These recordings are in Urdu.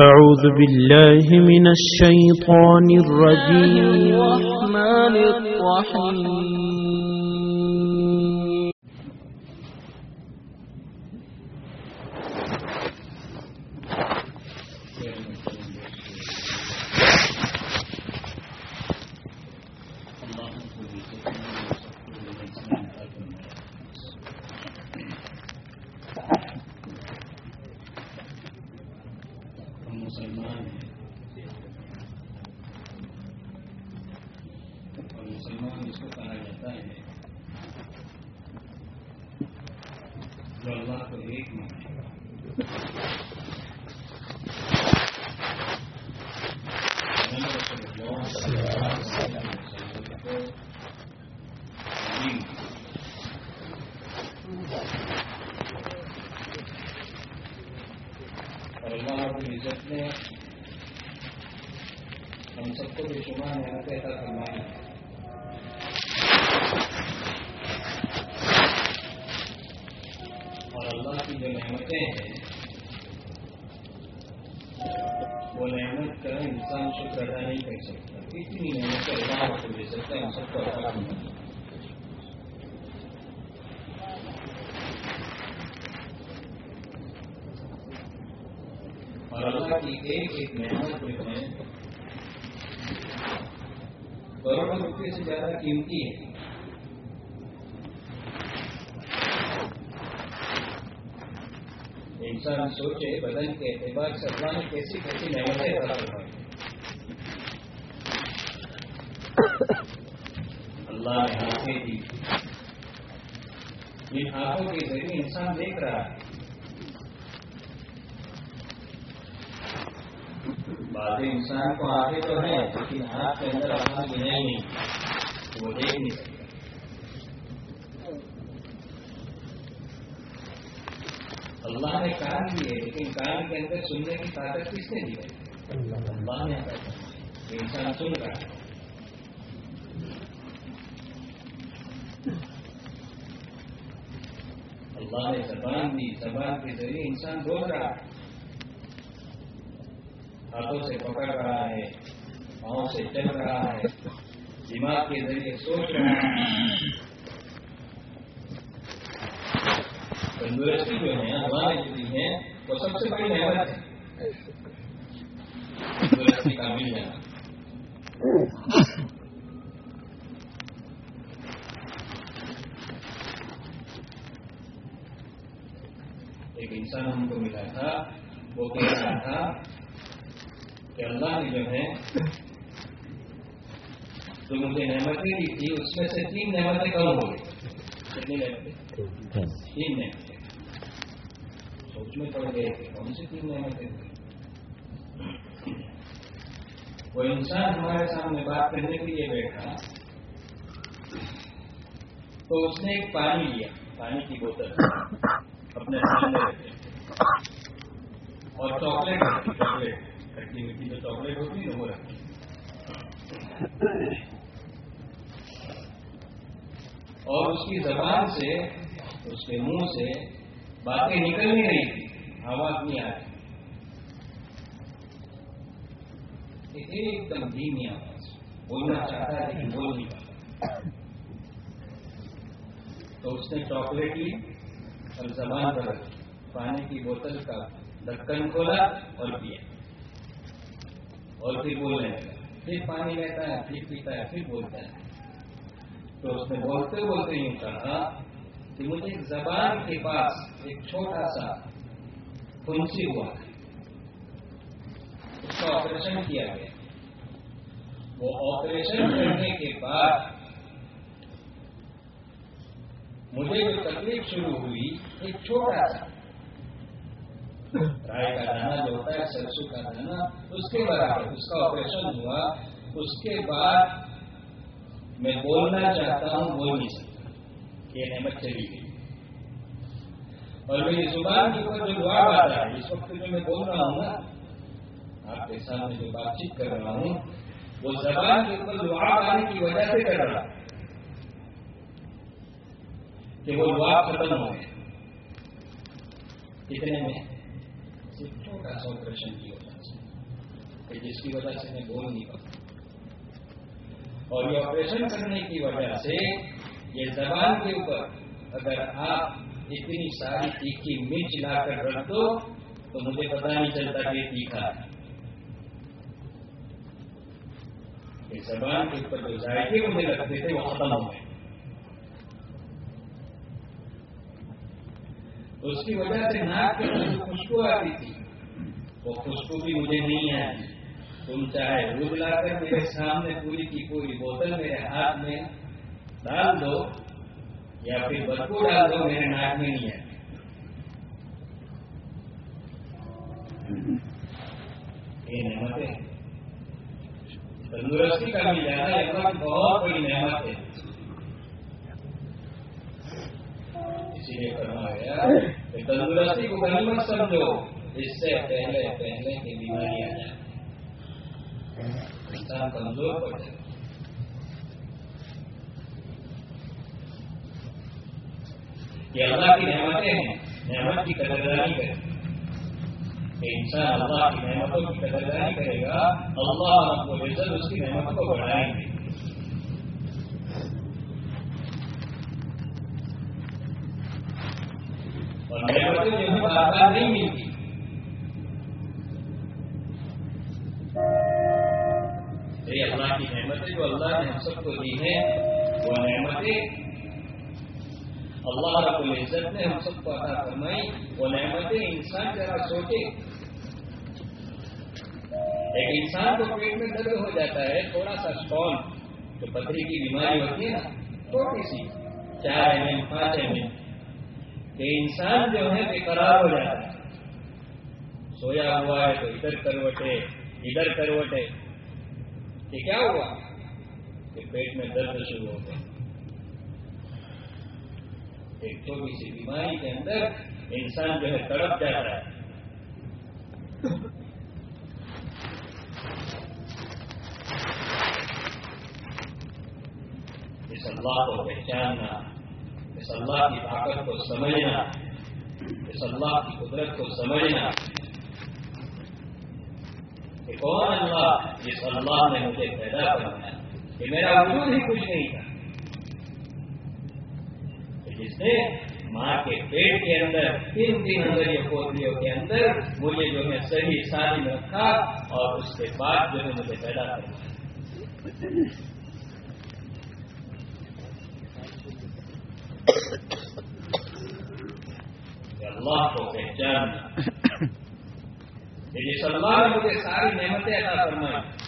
أعوذ بالله من الشيطان الرجيم. الرحمن الرحيم. چل رہا ہے دماغ کے ذریعے سوچ رہا ہے تندرستی جو ہے ہمارے جو دی ہے وہ سب سے بڑی نعمت ہے تندرستی کا مل جانا ایک انسان ہم کو ملا تھا وہ کہہ رہا تھا کہ اللہ نے جو مجھے نعمتیں دی تھی اس میں سے تین نعمتیں کم ہو گئی۔ کتنی نعمتیں؟ تین۔ نعمتیں۔ سوچ میں پڑ گئے کون سی تین نعمتیں تھیں؟ وہ انسان ہمارے سامنے بات کرنے کے لیے بیٹھا تو اس نے ایک پانی لیا پانی کی بوتل اپنے سامنے اور چاکلیٹ چاکلیٹ۔ کھٹی میٹھی جو چاکلیٹ ہوتی ہے وہ رکھی۔ اور اس کی زبان سے، اس کے منہ سے باتیں نکل نہیں رہی تھی آواز نہیں آ رہی۔ ایک دم دھیمی آواز، بولنا چاہتا ہے لیکن بول نہیں پاتا۔ تو اس نے چاکلیٹ لی اور زبان پر رکھی پانی کی بوتل کا ڈھکن کھولا اور پیا۔ اور پھر بولنے لگا۔ پھر پانی لیتا ہے، پھر پیتا ہے، پھر بولتا ہے۔ تو اس نے بولتے بولتے یوں کہا ہاں، کہ مجھے زبان کے پاس ایک چھوٹا سا پنسی ہوا ہے۔ اس کا آپریشن کیا گیا؟ وہ آپریشن کرنے کے بعد مجھے جو تکلیف شروع ہوئی، ایک چھوٹا سا رائے کا دانا جو ہوتا ہے، سرسوں کا دانا اس کے برابر اس کا آپریشن ہوا۔ اس کے بعد میں بولنا چاہتا ہوں، بول نہیں سکتا۔ یہ نعمت چلی گئی۔ اور میری زبان کے اوپر جو لواب آتا ہے، اس وقت جو میں بول رہا ہوں نا، آپ کے سامنے جو بات چیت کر رہا ہوں، وہ زبان کے اوپر لواب آنے کی وجہ سے کر رہا کہ وہ لواب ختم ہو گئے کتنے میں؟ صرف چھوٹا سا آپریشن کی وجہ سے۔ کہ جس کی وجہ سے میں بول نہیں پاتا۔ اور یہ آپریشن کرنے کی وجہ سے یہ زبان کے اوپر اگر آپ اتنی ساری تیکھی مرچ لا کر رکھ دو تو مجھے پتا نہیں چلتا کہ تیکھا ہے۔ زبان کے اوپر جو ذائقے مجھے لگتے تھے وہ ختم ہو گئے۔ اس کی وجہ سے ناک کے اندر خوشبو آتی تھی، وہ خوشبو بھی مجھے نہیں آئی تم چاہے دودھ لا کر میرے سامنے پوری کی پوری بوتل میرے ہاتھ میں ڈال دو یا پھر بدبو ڈال دو میرے ناک میں نہیں آئے یہ نعمتیں تندرستی کا بھی جانا یہ بہت بڑی نعمت ہے اسی لیے کرنا گیا کہ تندرستی کو کہیں مت سمجھو اس سے پہلے پہلے کی بیماری آ جائے انسان کمزور پڑ جائے یہ اللہ کی نعمتیں ہیں نعمت کی قدردانی کریں کہ انسان اللہ کی نعمتوں کی قدردانی کرے گا اللہ رب العزت اس کی نعمتوں کو بڑھائیں گے اور نعمتیں جو ہے بار نہیں ملتی یہ اللہ کی نعمتیں جو اللہ نے ہم سب کو دی ہیں، وہ نعمتیں اللہ رب العزت نے ہم سب کو عطا فرمائی وہ نعمتیں انسان ذرا سوچے۔ ایک انسان کو پیٹ میں درد ہو جاتا ہے، تھوڑا سا اسٹون، جو پتھری کی بیماری ہوتی ہے نا، چھوٹی سی، چار ایم ایم، پانچ ایم ایم، کہ انسان جو ہے بے قرار ہو جاتا ہے۔ سویا ہوا ہے تو ادھر کروٹے ادھر کروٹے۔ کہ کیا ہوا کہ پیٹ میں درد شروع ہو گیا ایک چھوٹی سی بیماری کے اندر انسان جو ہے تڑپ جاتا ہے اس اللہ کو پہچاننا اس اللہ کی طاقت کو سمجھنا اس اللہ کی قدرت کو سمجھنا کہ کون اللہ جس اللہ نے مجھے پیدا کرنا کہ میرا وجود ہی کچھ نہیں تھا جس نے ماں کے پیٹ کے اندر تین دن اندر یہ پولیو کے اندر مجھے جو ہے صحیح ساری رکھا اور اس کے بعد جو ہے مجھے پیدا کرنا اللہ کو پہچان جس اللہ نے مجھے ساری نعمتیں عطا فرمائی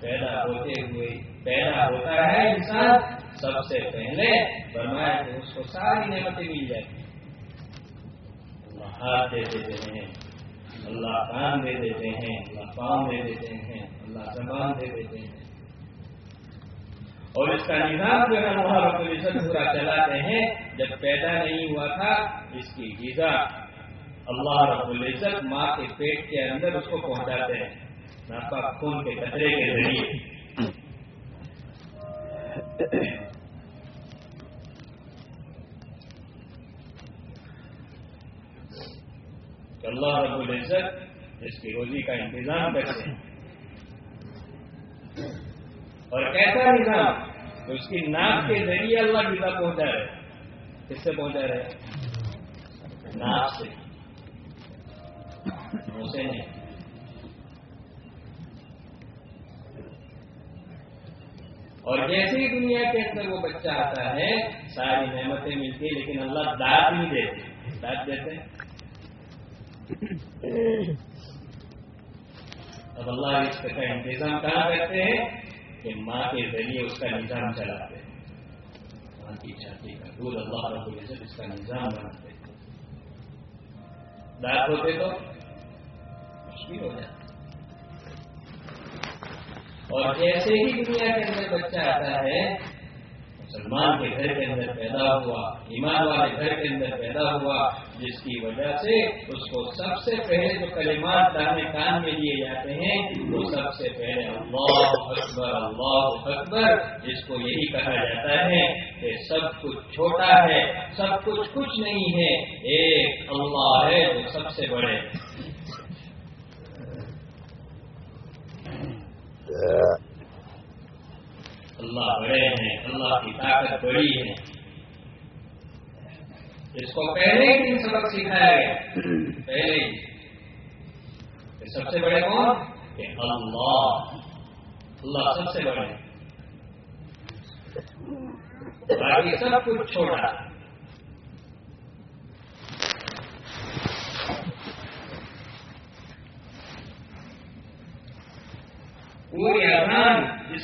پیدا ہوتے ہوئے پیدا ہوتا ہے انسان سب سے پہلے۔ فرمایا کہ اس کو ساری نعمتیں مل جاتی اللہ ہاتھ دے دیتے ہیں۔ اللہ کان دے دیتے ہیں۔ اللہ پاؤں دے دیتے ہیں۔ اللہ زبان دے دیتے ہیں۔ اور اس کا نظام جو ہے اللہ رب العزت پورا چلاتے ہیں۔ جب پیدا نہیں ہوا تھا، اس کی غذا اللہ رب العزت ماں کے پیٹ کے اندر اس کو پہنچاتے ہیں۔ ناپاک خون کے کچرے کے ذریعے۔ اللہ رب العزت اس کی روزی کا انتظام کرتے ہیں۔ اور کیسا نظام اس کی ناک کے ذریعے اللہ غذا پہنچا رہے کس سے پہنچا رہے ناک سے۔ اسے نہیں اور جیسے ہی دنیا کے اندر وہ بچہ آتا ہے، ساری نعمتیں ملتی ہیں، لیکن اللہ دانت نہیں دیتے۔ دانت دیتے اب اللہ اس کا انتظام کہاں کرتے ہیں؟ کہ ماں کے ذریعے اس کا نظام چلاتے ہیں۔ ماں کی چھاتی کا دودھ اللہ رب العزت اس کا نظام بناتے ہیں۔ دانت ہوتے تو مشکل ہو جاتا اور جیسے ہی دنیا کے اندر بچہ آتا ہے، مسلمان کے گھر کے اندر پیدا ہوا، ایمان والے گھر کے اندر پیدا ہوا، جس کی وجہ سے اس کو سب سے پہلے جو کلمات دانے کان میں لیے جاتے ہیں، وہ سب سے پہلے اللہ اکبر اللہ اکبر، جس کو یہی کہا جاتا ہے کہ سب کچھ چھوٹا ہے، سب کچھ کچھ نہیں ہے، ایک اللہ ہے جو سب سے بڑے۔ اللہ بڑے ہیں، اللہ کی طاقت بڑی ہے۔ اس کو پہلے ہی سبق سکھایا گیا پہلے ہی۔ سب سے بڑے کون؟ کہ اللہ۔ اللہ سب سے بڑے باقی سب کچھ چھوٹا۔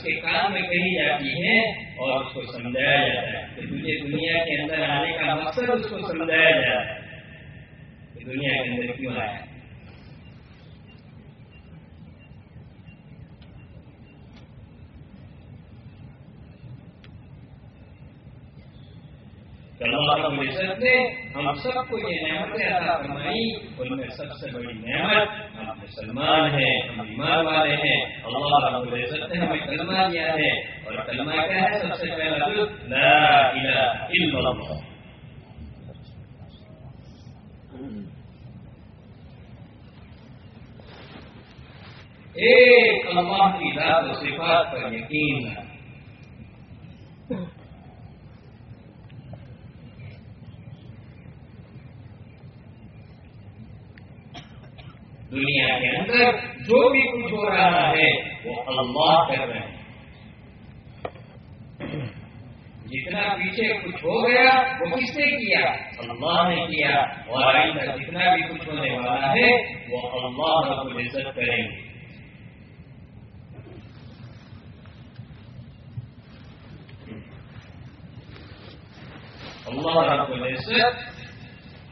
اذان جس کے کام میں کہی جاتی ہے اور اس کو سمجھایا جاتا ہے کہ تجھے دنیا کے اندر آنے کا مقصد اس کو سمجھایا جاتا ہے کہ دنیا کے اندر کیوں رب العزت نے ہم سب کو یہ نعمتیں عطا فرمائی۔ ان میں سب سے بڑی نعمت ہم مسلمان ہیں ہم ایمان والے ہیں۔ اللہ رب العزت نے ہمیں کلمہ دیا ہے۔ اور کلمہ کیا ہے؟ سب سے پہلا لفظ لا الہ الا اللہ۔ ایک اللہ کی ذات و صفات پر یقین ہے دنیا کے اندر جو بھی کچھ ہو رہا ہے، وہ اللہ کر رہے ہیں۔ جتنا پیچھے کچھ ہو گیا، وہ کس نے کیا؟ اللہ نے کیا۔ اور آئندہ جتنا بھی کچھ ہونے والا ہے، وہ اللہ رب العزت کریں گے۔ اللہ رب العزت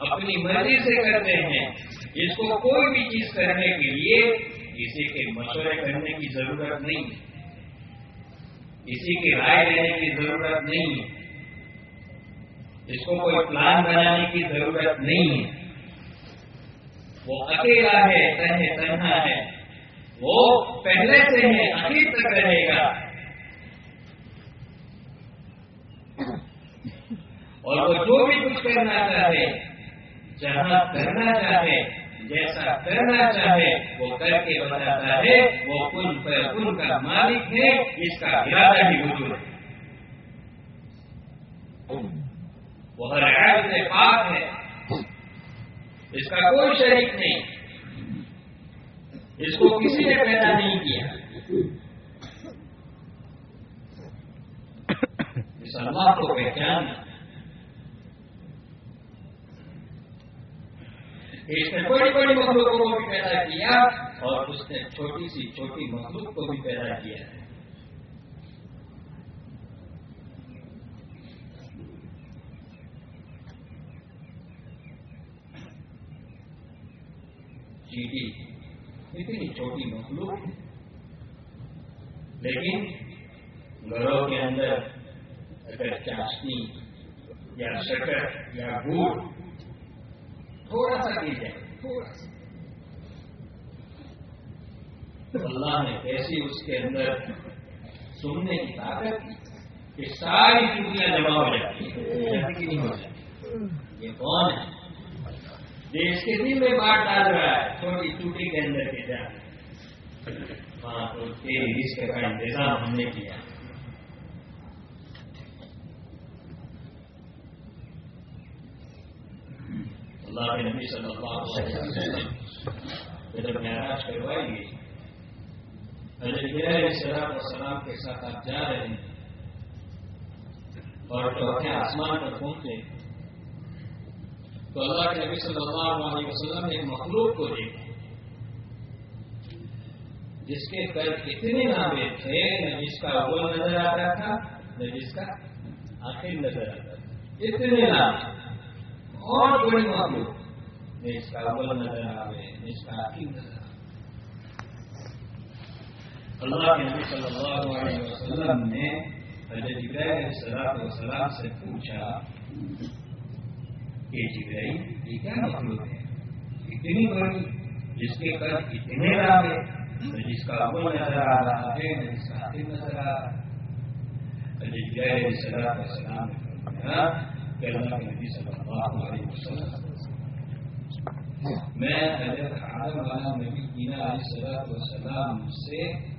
اپنی مرضی سے کرتے ہیں۔ اس کو کوئی بھی چیز کرنے کے لیے کسی کے مشورے کرنے کی ضرورت نہیں کسی کی رائے لینے کی ضرورت نہیں اس کو کوئی پلان بنانے کی ضرورت نہیں ہے۔ وہ اکیلا ہے تنہے تنہا ہے۔ وہ پہلے سے ہے آخر تک رہے گا۔ اور وہ جو بھی کچھ کرنا چاہے، جہاں کرنا چاہے جیسا کرنا چاہے، وہ کر کے بتاتا ہے، وہ کن کن کا مالک ہے، اس کا ارادہ بھی وجود ہے۔ وہ ہر عیب سے پاک ہے۔ اس کا کوئی شریک نہیں۔ اس کو کسی نے پیدا نہیں کیا۔ اس اللہ کو پہچان۔ اس نے بڑی بڑی مخلوقوں کو بھی پیدا کیا اور اس نے چھوٹی سی چھوٹی مخلوق کو بھی پیدا کیا ہے چیٹی اتنی چھوٹی مخلوق ہے لیکن گھروں کے اندر اگر چاشنی یا شکر یا گڑ تھوڑا سا دی جائے تھوڑا سا۔ اللہ نے کیسی اس کے اندر سننے کی طاقت کی کہ ساری چوٹیاں جمع ہو جاتی ہیں نہیں ہو جاتی۔ یہ کون ہے؟ اس کے دل میں بات ڈال رہا ہے۔ چھوٹی چوٹی کے اندر کے جا۔ ہاں تو تیری رزق کا انتظام ہم نے کیا۔ اللہ کے نبی صلی اللہ علیہ وسلم جب معراج کروائی گئی۔ حضرت علیہ السلام والسلام کے ساتھ آپ جا رہے ہیں اور چوتھے آسمان پر پہنچے۔ تو اللہ کے نبی صلی اللہ علیہ وسلم نے ایک مخلوق کو دیکھا، جس کے کل اتنے نامے تھے، نہ جس کا اول نظر آتا تھا، نہ جس کا آخر نظر آتا تھا اتنے نام اور بڑی مخلوق نہ اس کا اول نظر آئے اس کا آخر نظر آئے اللہ کے نبی صلی اللہ علیہ وسلم نے حضرت ابراہیم صلاح وسلام سے پوچھا کہ جبرائیل یہ کیا مخلوق ہے؟ اتنی بڑی، جس کے کل اتنے رابے جس کا اول نظر آ رہا ہے جس کا آخر نظر آ رہا ہے۔ حضرت ابراہیم صلاح وسلام نے فرمایا کہ اللہ کے نبی صلی اللہ علیہ وسلم۔ میں حضرت والا نبی دینا علیہ وسلام سے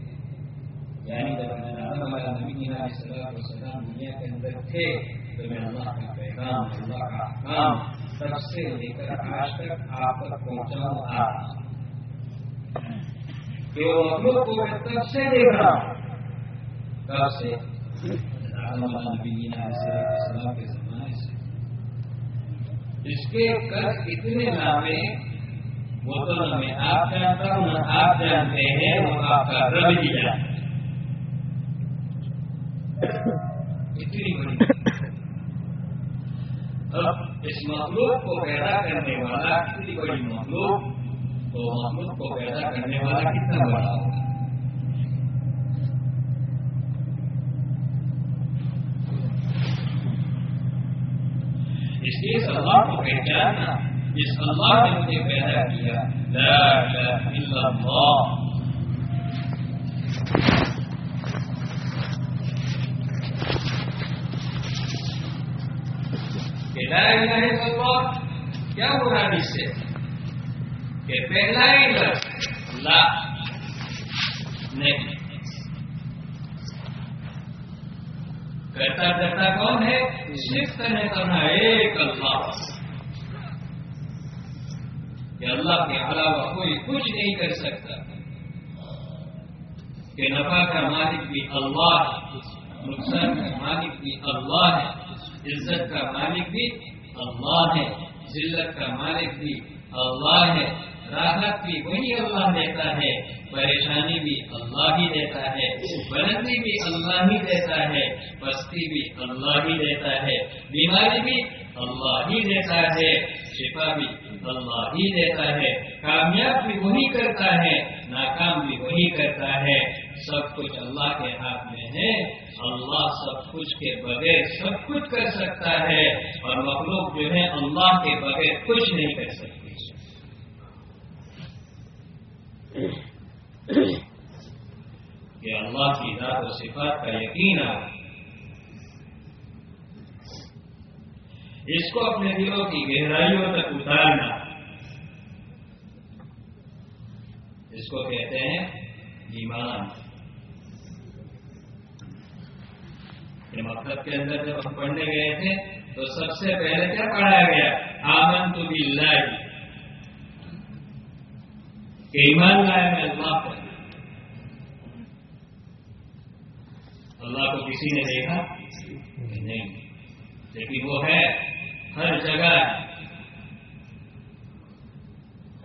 یعنی جب آدم ہمارا نبی علیہ السلام دنیا کے اندر تھے، تو میں اللہ کا پیغام، اللہ کا کام سب سے لے کر آج تک آپ تک پہنچا رہا کہ وہ مخلوق کو میں تب سے دیکھ رہا ہوں۔ سے۔ نبی علیہ السلام کے اس کے قد اتنے لامے وہ تو نہ میں آپ جانتا ہوں نہ آپ جانتے ہیں وہ آپ کا رب ہی جانتا اتنی بڑی اب اس مخلوق کو پیدا کرنے والا اتنی بڑی مخلوق تو مخلوق کو پیدا کرنے والا کتنا بڑا ہوگا اس لیے اس اللہ کو پہچاننا جس اللہ نے مجھے پیدا کیا لا الہ الا اللہ کہ لا الہ الا اللہ کیا مراد اس سے کہ پہلا ہی لفظ لا نہیں کرتا کرتا کون ہے؟ صرف کرنے کرنا ایک اللہ کہ اللہ کے علاوہ کوئی کچھ نہیں کر سکتا۔ کہ نفع کا مالک بھی اللہ ہے، نقصان کا مالک بھی اللہ ہے، عزت کا مالک بھی اللہ ہے، ذلت کا مالک بھی اللہ ہے۔ راحت بھی وہی اللہ دیتا ہے، پریشانی بھی اللہ ہی دیتا ہے، بلندی بھی اللہ ہی دیتا ہے، بستی بھی اللہ ہی دیتا ہے، بیماری بھی اللہ ہی دیتا ہے، شفا بھی اللہ ہی دیتا ہے، کامیاب بھی وہی کرتا ہے، ناکام بھی وہی کرتا ہے، سب کچھ اللہ کے ہاتھ میں ہے، اللہ سب کچھ کے بغیر سب کچھ کر سکتا ہے، اور مخلوق جو ہے اللہ کے بغیر کچھ نہیں کر سکتی کہ اللہ کی ذات و صفات کا یقین آ اس کو اپنے دلوں کی گہرائیوں تک اتارنا۔ اس کو کہتے ہیں ایمان۔ یہ مطلب کے اندر جب ہم پڑھنے گئے تھے تو سب سے پہلے کیا پڑھایا گیا؟ آمن تو بھی کہ ایمان لائے میں اللہ پر۔ اللہ کو کسی نے دیکھا؟ نہیں۔ لیکن وہ ہے ہر جگہ۔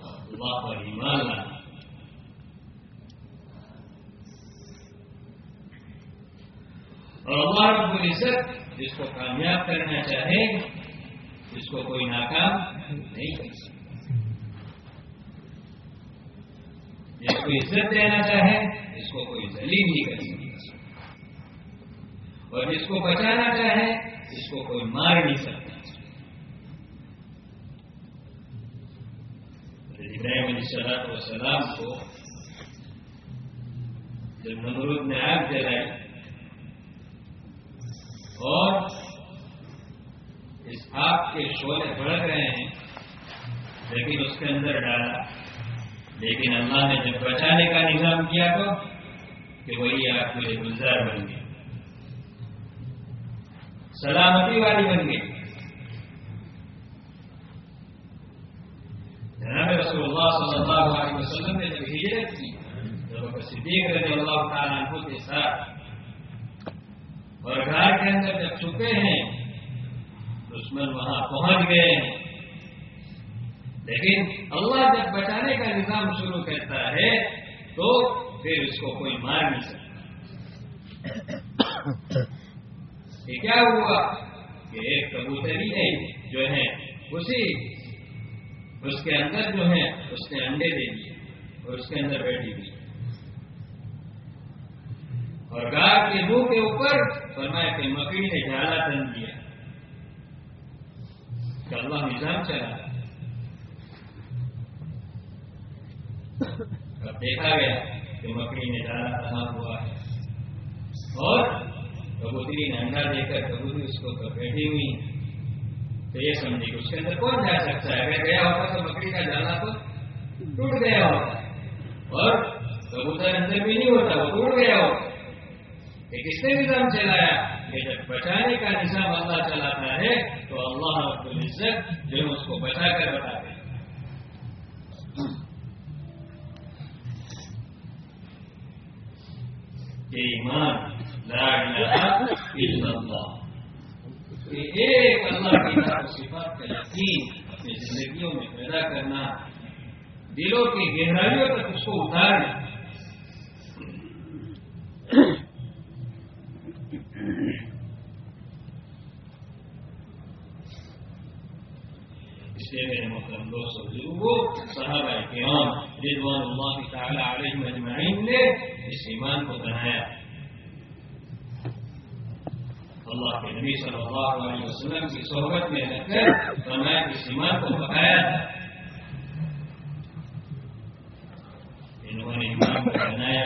اللہ پر ایمان لانا اور اللہ رب العزت جس کو کامیاب کرنا چاہے جس کو کوئی ناکام نہیں کر سکتا۔ جس کو عزت دینا چاہے، اس کو کوئی ذلیل نہیں کر سکتا اور جس کو بچانا چاہے، اس کو کوئی مار نہیں سکتا۔ ابراہیم علیہ السلام وسلام کو جب نمرود نے آگ جلائی اور اس آگ کے شعلے بڑھ رہے ہیں، لیکن اس کے اندر ڈالا۔ لیکن اللہ نے جب بچانے کا نظام کیا تو کہ وہی آپ کے گلزار بن گئی سلامتی والی بن گئی جناب رسول اللہ صلی اللہ علیہ وسلم نے جب ہجرت کی جب صدیق رضی اللہ تعالیٰ عنہ کے ساتھ اور گھر کے اندر جب چھپے ہیں، دشمن وہاں پہنچ گئے۔ ہیں لیکن اللہ جب بچانے کا نظام شروع کرتا ہے، تو پھر اس کو کوئی مار نہیں سکتا۔ یہ کیا ہوا؟ کہ ایک کبوتری ہے جو ہے، اسی اس کے اندر جو ہے، اس نے انڈے دے دیے اور اس کے اندر بیٹھی ہوئی۔ اور گار کے منہ کے اوپر فرمایا کہ مکڑی نے جالا تن دیا۔ کہ اللہ نظام چلا۔ اب دیکھا گیا کہ مکڑی نے جالا تنا ہوا ہے۔ اور کبوتری نے انڈا دے کر کبوتری اس کو بیٹھی ہوئی تو یہ سمجھے کہ اس کے اندر کون جا سکتا ہے؟ اگر گیا ہوتا تو مکڑی کا جالا تو ٹوٹ گیا ہوتا۔ اور کبوتر اندر بھی نہیں ہوتا، وہ ٹوٹ گیا ہوتا۔ کہ کس نے نظام چلایا؟ کہ جب بچانے کا نظام اللہ چلاتا ہے، تو اللہ رب العزت جو اس کو بچا کر بتا ایمان لا الہ إلا اللہ ایک اللہ کی و صفات کا یقین اپنی زندگیوں میں پیدا کرنا دلوں کی گہرائیوں تک اس کو اتارنا اس لیے میرے محترم دوست اور بزرگوں صحابہ کرام رضوان اللہ تعالی علیہ مجمعین نے اس ایمان کو بنایا اللہ کے نبی صلی اللہ علیہ وسلم کی صحبت میں رہ کر بنایا اس ایمان کو پکایا تھا انہوں نے ایمان کو بنایا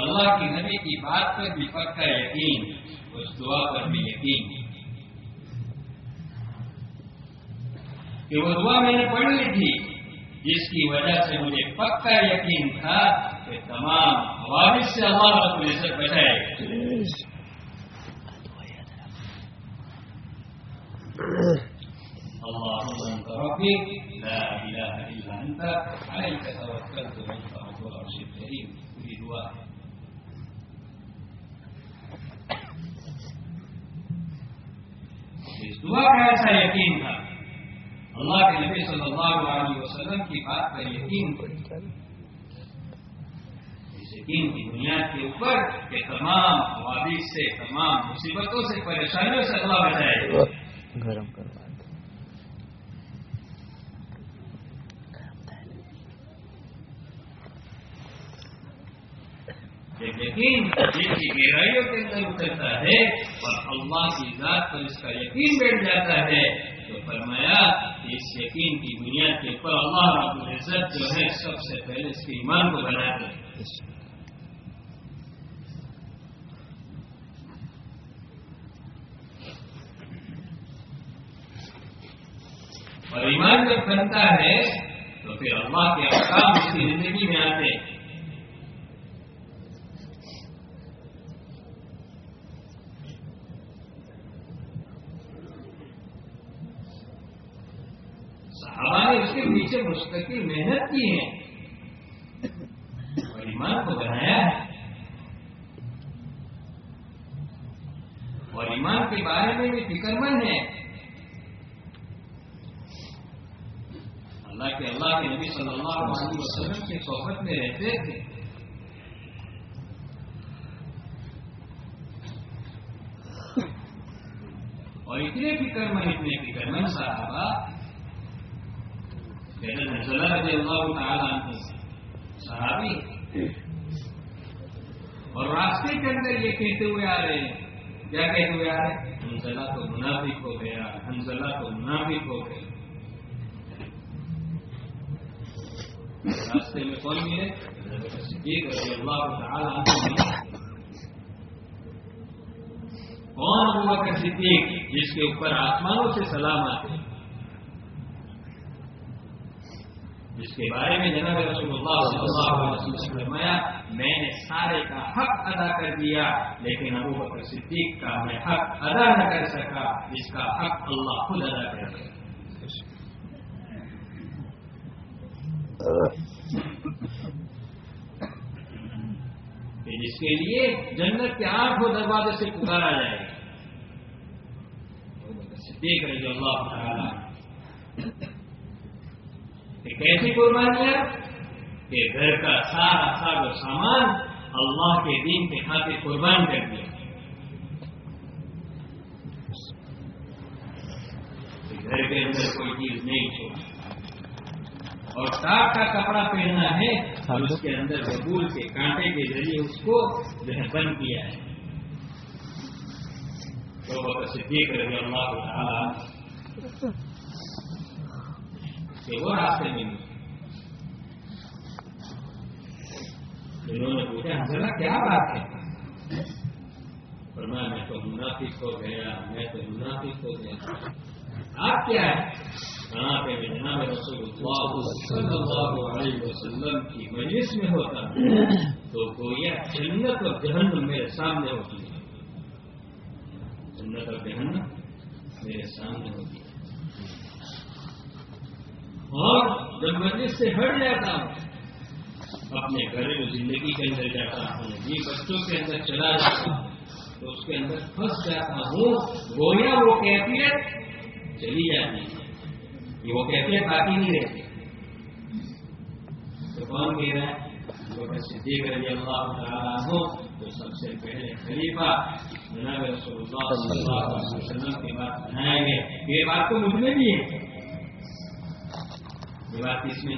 اللہ کے نبی کی بات پر بھی پکا یقین اس دعا پر بھی یقین کہ وہ دعا میں نے پڑھ لی تھی جس کی وجہ سے مجھے پکا یقین تھا کہ تمام. حوالے سے ہمارا پولیس بچائے گا اللهم أنت ربي لا إله إلا أنت عليك توكلت وانت رب العرش الكريم. في دعائي دعا کا ایسا یقین تھا۔ اللہ کے نبی صلی اللہ علیہ وسلم کی بات پر یقین اس یقین کی بنیاد کے اوپر کہ تمام وادی سے، تمام مصیبتوں سے، پریشانیوں سے اللہ بچائے۔ گرم یقین جن کی گہرائیوں کے اندر اترتا ہے اور اللہ کی ذات پر اس کا یقین بیٹھ جاتا ہے، تو فرمایا کہ اس یقین کی بنیاد کے اوپر اللہ رب العزت جو ہے سب سے پہلے اس کے ایمان کو بناتے ہیں۔ اور ایمان جب بنتا ہے، تو پھر اللہ کے احکام اس کی زندگی میں آتے ہیں صحابہ نے مستقل محنت کی ہے اور ایمان کو بنایا ہے۔ اور ایمان کے بارے میں بھی فکر مند ہے۔ حالانکہ اللہ کے نبی صلی اللہ علیہ وسلم کی صحبت میں رہتے تھے۔ اور اتنے فکر مند، اتنے فکر مند صحابہ رضی اللہ تعالیٰ عنہ صحابی۔ اور راستے کے اندر یہ کہتے ہوئے آ رہے ہیں۔ کیا کہتے ہوئے آ رہے ہیں؟ ہنزلہ تو منافق ہو گیا ہنزلہ تو منافق ہو گیا۔ راستے میں کون ملے صدیق رضی اللہ تعالیٰ کون ہوا کا صدیق جس کے اوپر آسمانوں سے سلام آتے جس کے بارے میں جناب رسول اللہ صلی اللہ علیہ وسلم نے فرمایا، میں نے سارے کا حق ادا کر دیا، لیکن ابو بکر صدیق کا میں حق ادا نہ کر سکا، جس کا حق اللہ خود ادا کر دیا۔ جس کے لیے جنت کے آٹھوں دروازے سے پکارا جائے گا۔ صدیق رضی اللہ تعالی کہ کیسی قربانیاں کہ گھر کا سارا ساگ و سامان اللہ کے دین کے خاطر قربان کر دیا۔ گھر کے اندر کوئی چیز نہیں چھوڑی اور ٹاپ کا کپڑا پہننا ہے، اور اس کے اندر ببول کے کانٹے کے ذریعے اس کو جو ہے بند کیا ہے۔ تو وہ صدیق رضی اللہ تعالی کہ وہ راستے میں نہیں انہوں نے پوچھا ذرا کیا بات ہے فرمایا میں تو منافق ہو گیا میں تو منافق ہو گیا آپ کیا ہے کہاں پہ میں جناب رسول اللہ صلی اللہ علیہ وسلم کی مجلس میں ہوتا تو گویا جنت اور جہنم میرے سامنے ہوتی ہے جنت اور جہنم میرے سامنے ہوتی ہے اور جب مجلس سے ہٹ جاتا ہوں۔ اپنے گھریلو زندگی کے اندر جاتا ہوں یہ بچوں کے اندر چلا جاتا ہوں، تو اس کے اندر پھنس جاتا ہوں۔ گویا وہ کیفیت چلی جاتی ہے۔ یہ وہ کیفیت باقی نہیں رہتی۔ تو کون کہہ رہا ہے صدیق رضی اللہ تعالیٰ ہو تو سب سے پہلے خلیفہ جناب رسول اللہ صلی اللہ علیہ وسلم کے بعد بنایا گیا یہ بات تو مجھ میں بھی ہے۔ یہ بات کس میں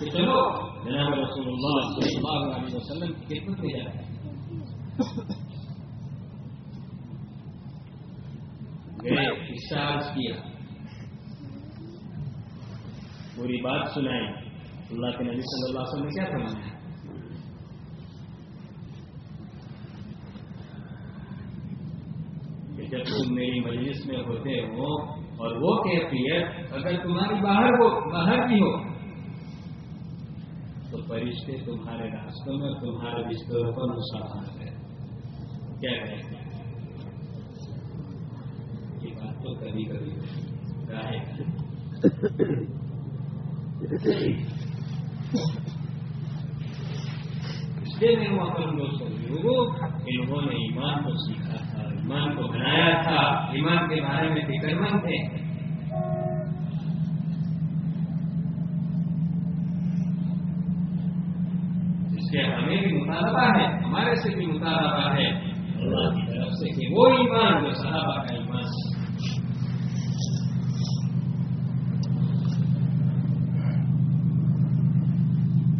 یہ چلو جناب رسول اللہ صلی اللہ علیہ وسلم کی خدمت میں جاتا ہے گئے ڈسچارج کیا پوری بات سنائی اللہ کے نبی صلی اللہ علیہ وسلم نے کیا فرمایا کہ جب تم میری مجلس میں ہوتے ہو اور وہ کیفیت اگر تمہاری باہر ہو، باہر کی ہو، تو فرشتے تمہارے راستوں میں تمہارے بستروں پر مسافر ہے کیا کہتے ہیں یہ بات تو کبھی کبھی ہے۔ اس لیے میں وہ اپنے دوستوں لوگوں انہوں نے ایمان کو سیکھا۔ تھا کو بنایا تھا، ایمان کے بارے میں فکر مند تھے۔ اس سے ہمیں بھی مطالبہ ہے، ہمارے سے بھی مطالبہ ہے۔ اللہ کی طرف سے کہ وہ ایمان، جو صحابہ کا ایمان ہے۔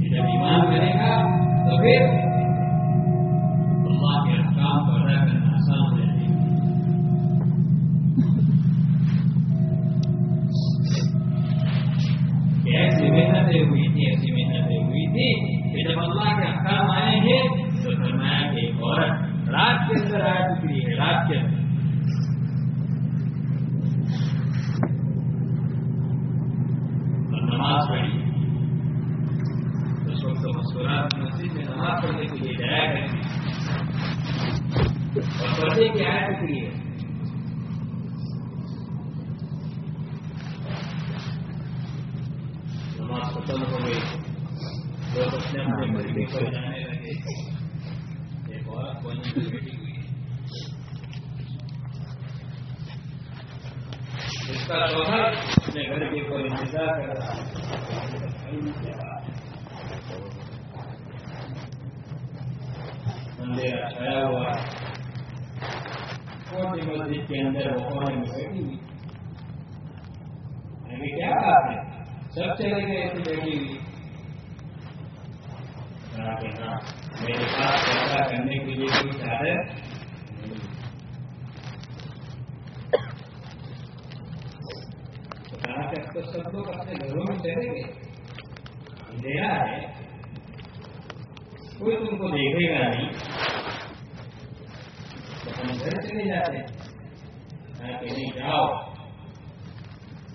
جب ایمان کرے گا، تو پھر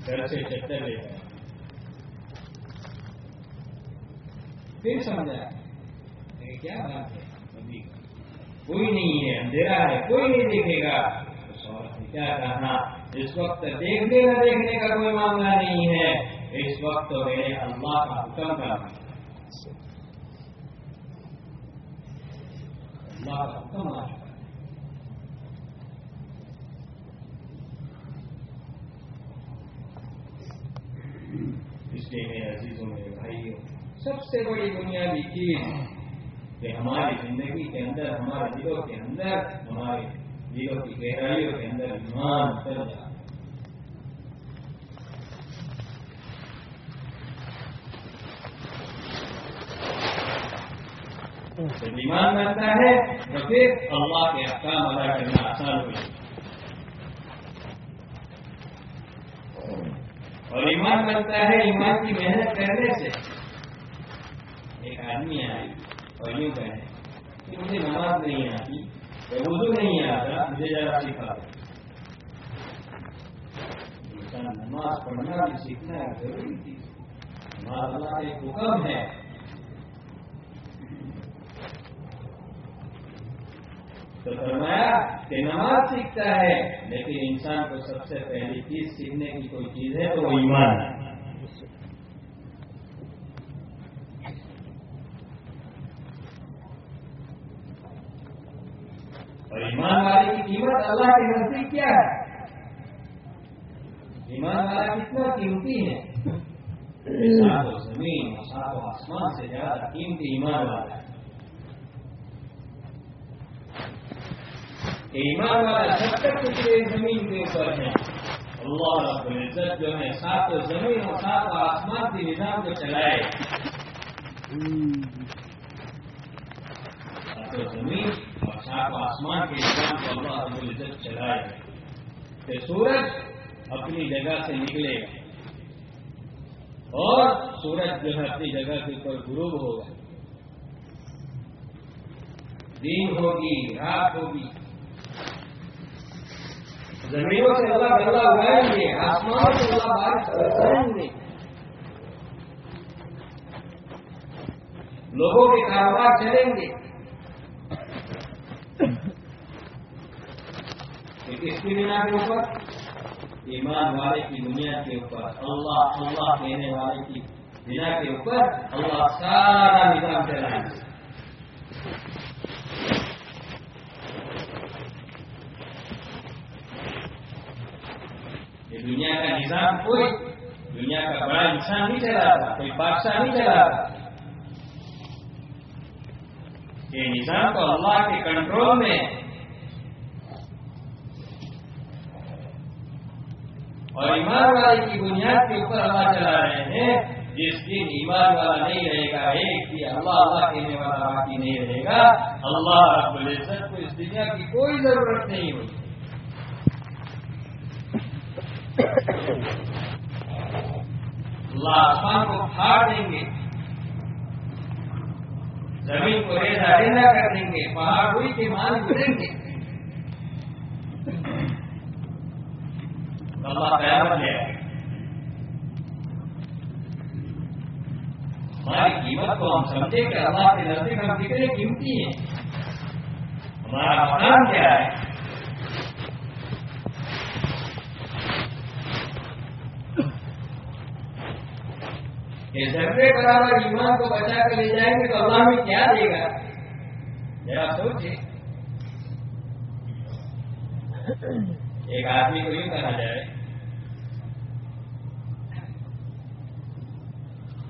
گھر سے چکر لے کر پھر سمجھا کہ کیا بات ہے کوئی نہیں ہے اندھیرا ہے کوئی نہیں دیکھے گا کیا کہا اس وقت دیکھنے نہ دیکھنے کا کوئی معاملہ نہیں ہے اس وقت تو میرے اللہ کا حکم کا اللہ کا حکم آ چکا ہے اس لیے میرے عزیزوں میرے بھائیوں۔ سب سے بڑی بنیادی چیز کہ ہماری زندگی کے اندر، ہمارے دلوں کے اندر، ہمارے دلوں کی گہرائیوں کے اندر ایمان اتر جائے۔ ایمان بنتا ہے تو پھر اللہ کے احکام ادا کرنا آسان ہو جائے اور ایمان بنتا ہے، ایمان کی محنت کرنے سے۔ ایک آدمی آئے اور یوں کہے، کہ مجھے نماز نہیں آتی یا اردو نہیں آتا، مجھے ذرا سکھا دو نماز پڑھنا بھی سیکھنا ضروری تھی نماز اللہ ایک حکم ہے۔ تو فرمایا کہ نماز سیکھتا ہے، لیکن انسان کو سب سے پہلی چیز سیکھنے کی کوئی چیز ہے تو وہ ایمان ہے۔ اور ایمان والے کی قیمت اللہ کے نزدیک کیا ہے؟ ایمان والا کتنا قیمتی ہے۔ زمین و آسمان سے زیادہ قیمتی ایمان والا ہے ایمان والا جب تک پچھلے زمین کے اوپر ہے۔ اللہ رب العزت جو ہے سات زمین اور سات آسمان کے نظام کو چلائے۔ سات زمین اور سات آسمان کے نظام کو اللہ رب العزت چلائے۔ کہ سورج اپنی جگہ سے نکلے گا۔ اور سورج جو ہے اپنی جگہ کے اوپر غروب ہوگا۔ دن ہوگی، رات ہوگی۔ زمینوں سے اللہ گلا اگائیں گے آسمان سے اللہ بارش برسائیں گے لوگوں کے کاروبار چلیں گے کس کی بنا کے اوپر ایمان والے کی دنیا کے اوپر اللہ اللہ کہنے والے کی بنا کے اوپر اللہ سارا نظام چلائیں گے یہ دنیا کا نظام کوئی دنیا کا بڑا انسان نہیں چلا تھا کوئی بادشاہ نہیں چلا تھا یہ نظام تو اللہ کے کنٹرول میں اور ایمان والے کی بنیاد کے اوپر اللہ چلا رہے ہیں جس دن ایمان والا نہیں رہے گا ایک بھی اللہ اللہ کہنے والا باقی نہیں رہے گا اللہ رب العزت کو اس دنیا کی کوئی ضرورت نہیں ہوگی اللہ آسمان کو پھاڑ دیں گے۔ زمین کو ریزا ریزا کر دیں گے، پہاڑ ہوئی کے مان گریں گے۔ اللہ قیامت لے آئے ہماری قیمت کو ہم سمجھے کہ اللہ کے نزدیک ہم کتنے قیمتی ہیں۔ ہمارا مقام کیا ہے؟ ذرے برابر ایمان کو بچا کے لے جائیں گے تو اللہ میں کیا دے گا؟ ذرا سوچے ایک آدمی کو یوں کہا جائے،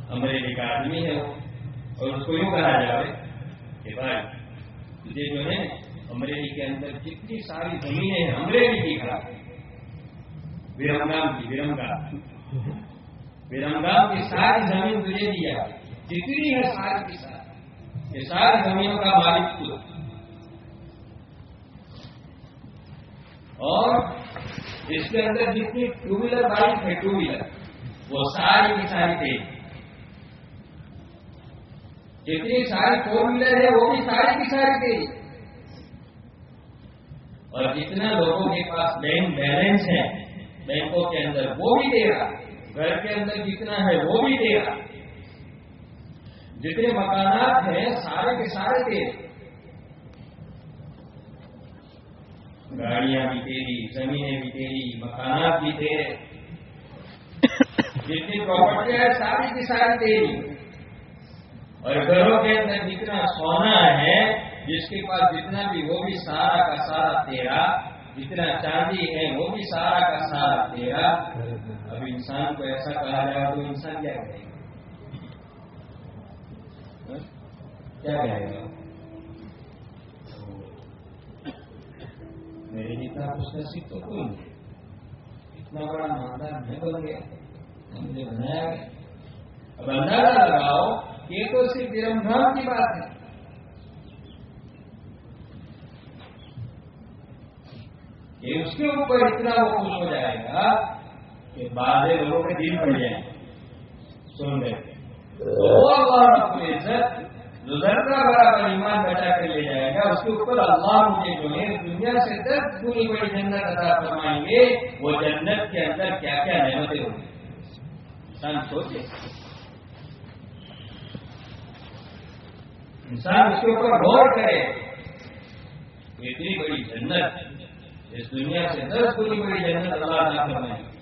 امریکی کا آدمی ہے اور اس کو یوں کہا جائے کہ بھائی تجھے جو ہے، امریکی کے اندر جتنی ساری زمینیں امریکی کی خراب ہے ویرم نام کی، ویرم کا۔ ویرمگام ویرمگام کی ساری زمین تجھے دیا جتنی ہے ساری کی ساری۔ یہ ساری زمینوں کا مالک تو۔ اور اس کے اندر جتنی ٹو ویلر بائک ہے ٹو ویلر وہ ساری کی ساری تیری جتنی ساری فور ویلر ہے، وہ بھی ساری کی ساری تیری اور جتنا لوگوں کے پاس بینک بیلنس ہے بینکوں کے اندر وہ بھی دے رہا۔ گھر کے اندر جتنا ہے وہ بھی دے رہا جتنے مکانات ہیں سارے کے سارے تیرے گاڑیاں بھی تیری زمینیں بھی تیری مکانات بھی تیرے جتنی پراپرٹی ہے ساری کی ساری تیری اور گھروں کے اندر جتنا سونا ہے، جس کے پاس جتنا بھی وہ بھی سارا کا سارا تیرا، جتنا چاندی ہے وہ بھی سارا کا سارا تیرا۔ انسان کو ایسا کہا جائے تو انسان کیا کہے گا؟ ہاں؟ کیا کہے گا؟ میرے جتنا اس کا سکھ تو کوئی نہیں۔ اتنا بڑا ماندار نہیں بن گیا مجھے بنایا گیا اب اندازہ لگاؤ یہ تو صرف درم دھام کی بات ہے۔ کہ اس کے اوپر اتنا وہ خوش ہو جائے گا کہ بعض لوگوں کے دل پڑ جائیں سن رہے عزت گزرتا برابر ایمان بچا کر لے جائے گا۔ اس کے اوپر اللہ مجھے جو ہے دنیا سے دس پوری بڑی جنت ادا فرمائیں گے۔ وہ جنت کے اندر کیا کیا نعمتیں ہوں۔ گی انسان سوچے۔ انسان اس کے اوپر غور کرے۔ اتنی بڑی جنت اس دنیا سے دس پوری بڑی جنت اللہ ادا فرمائیں گے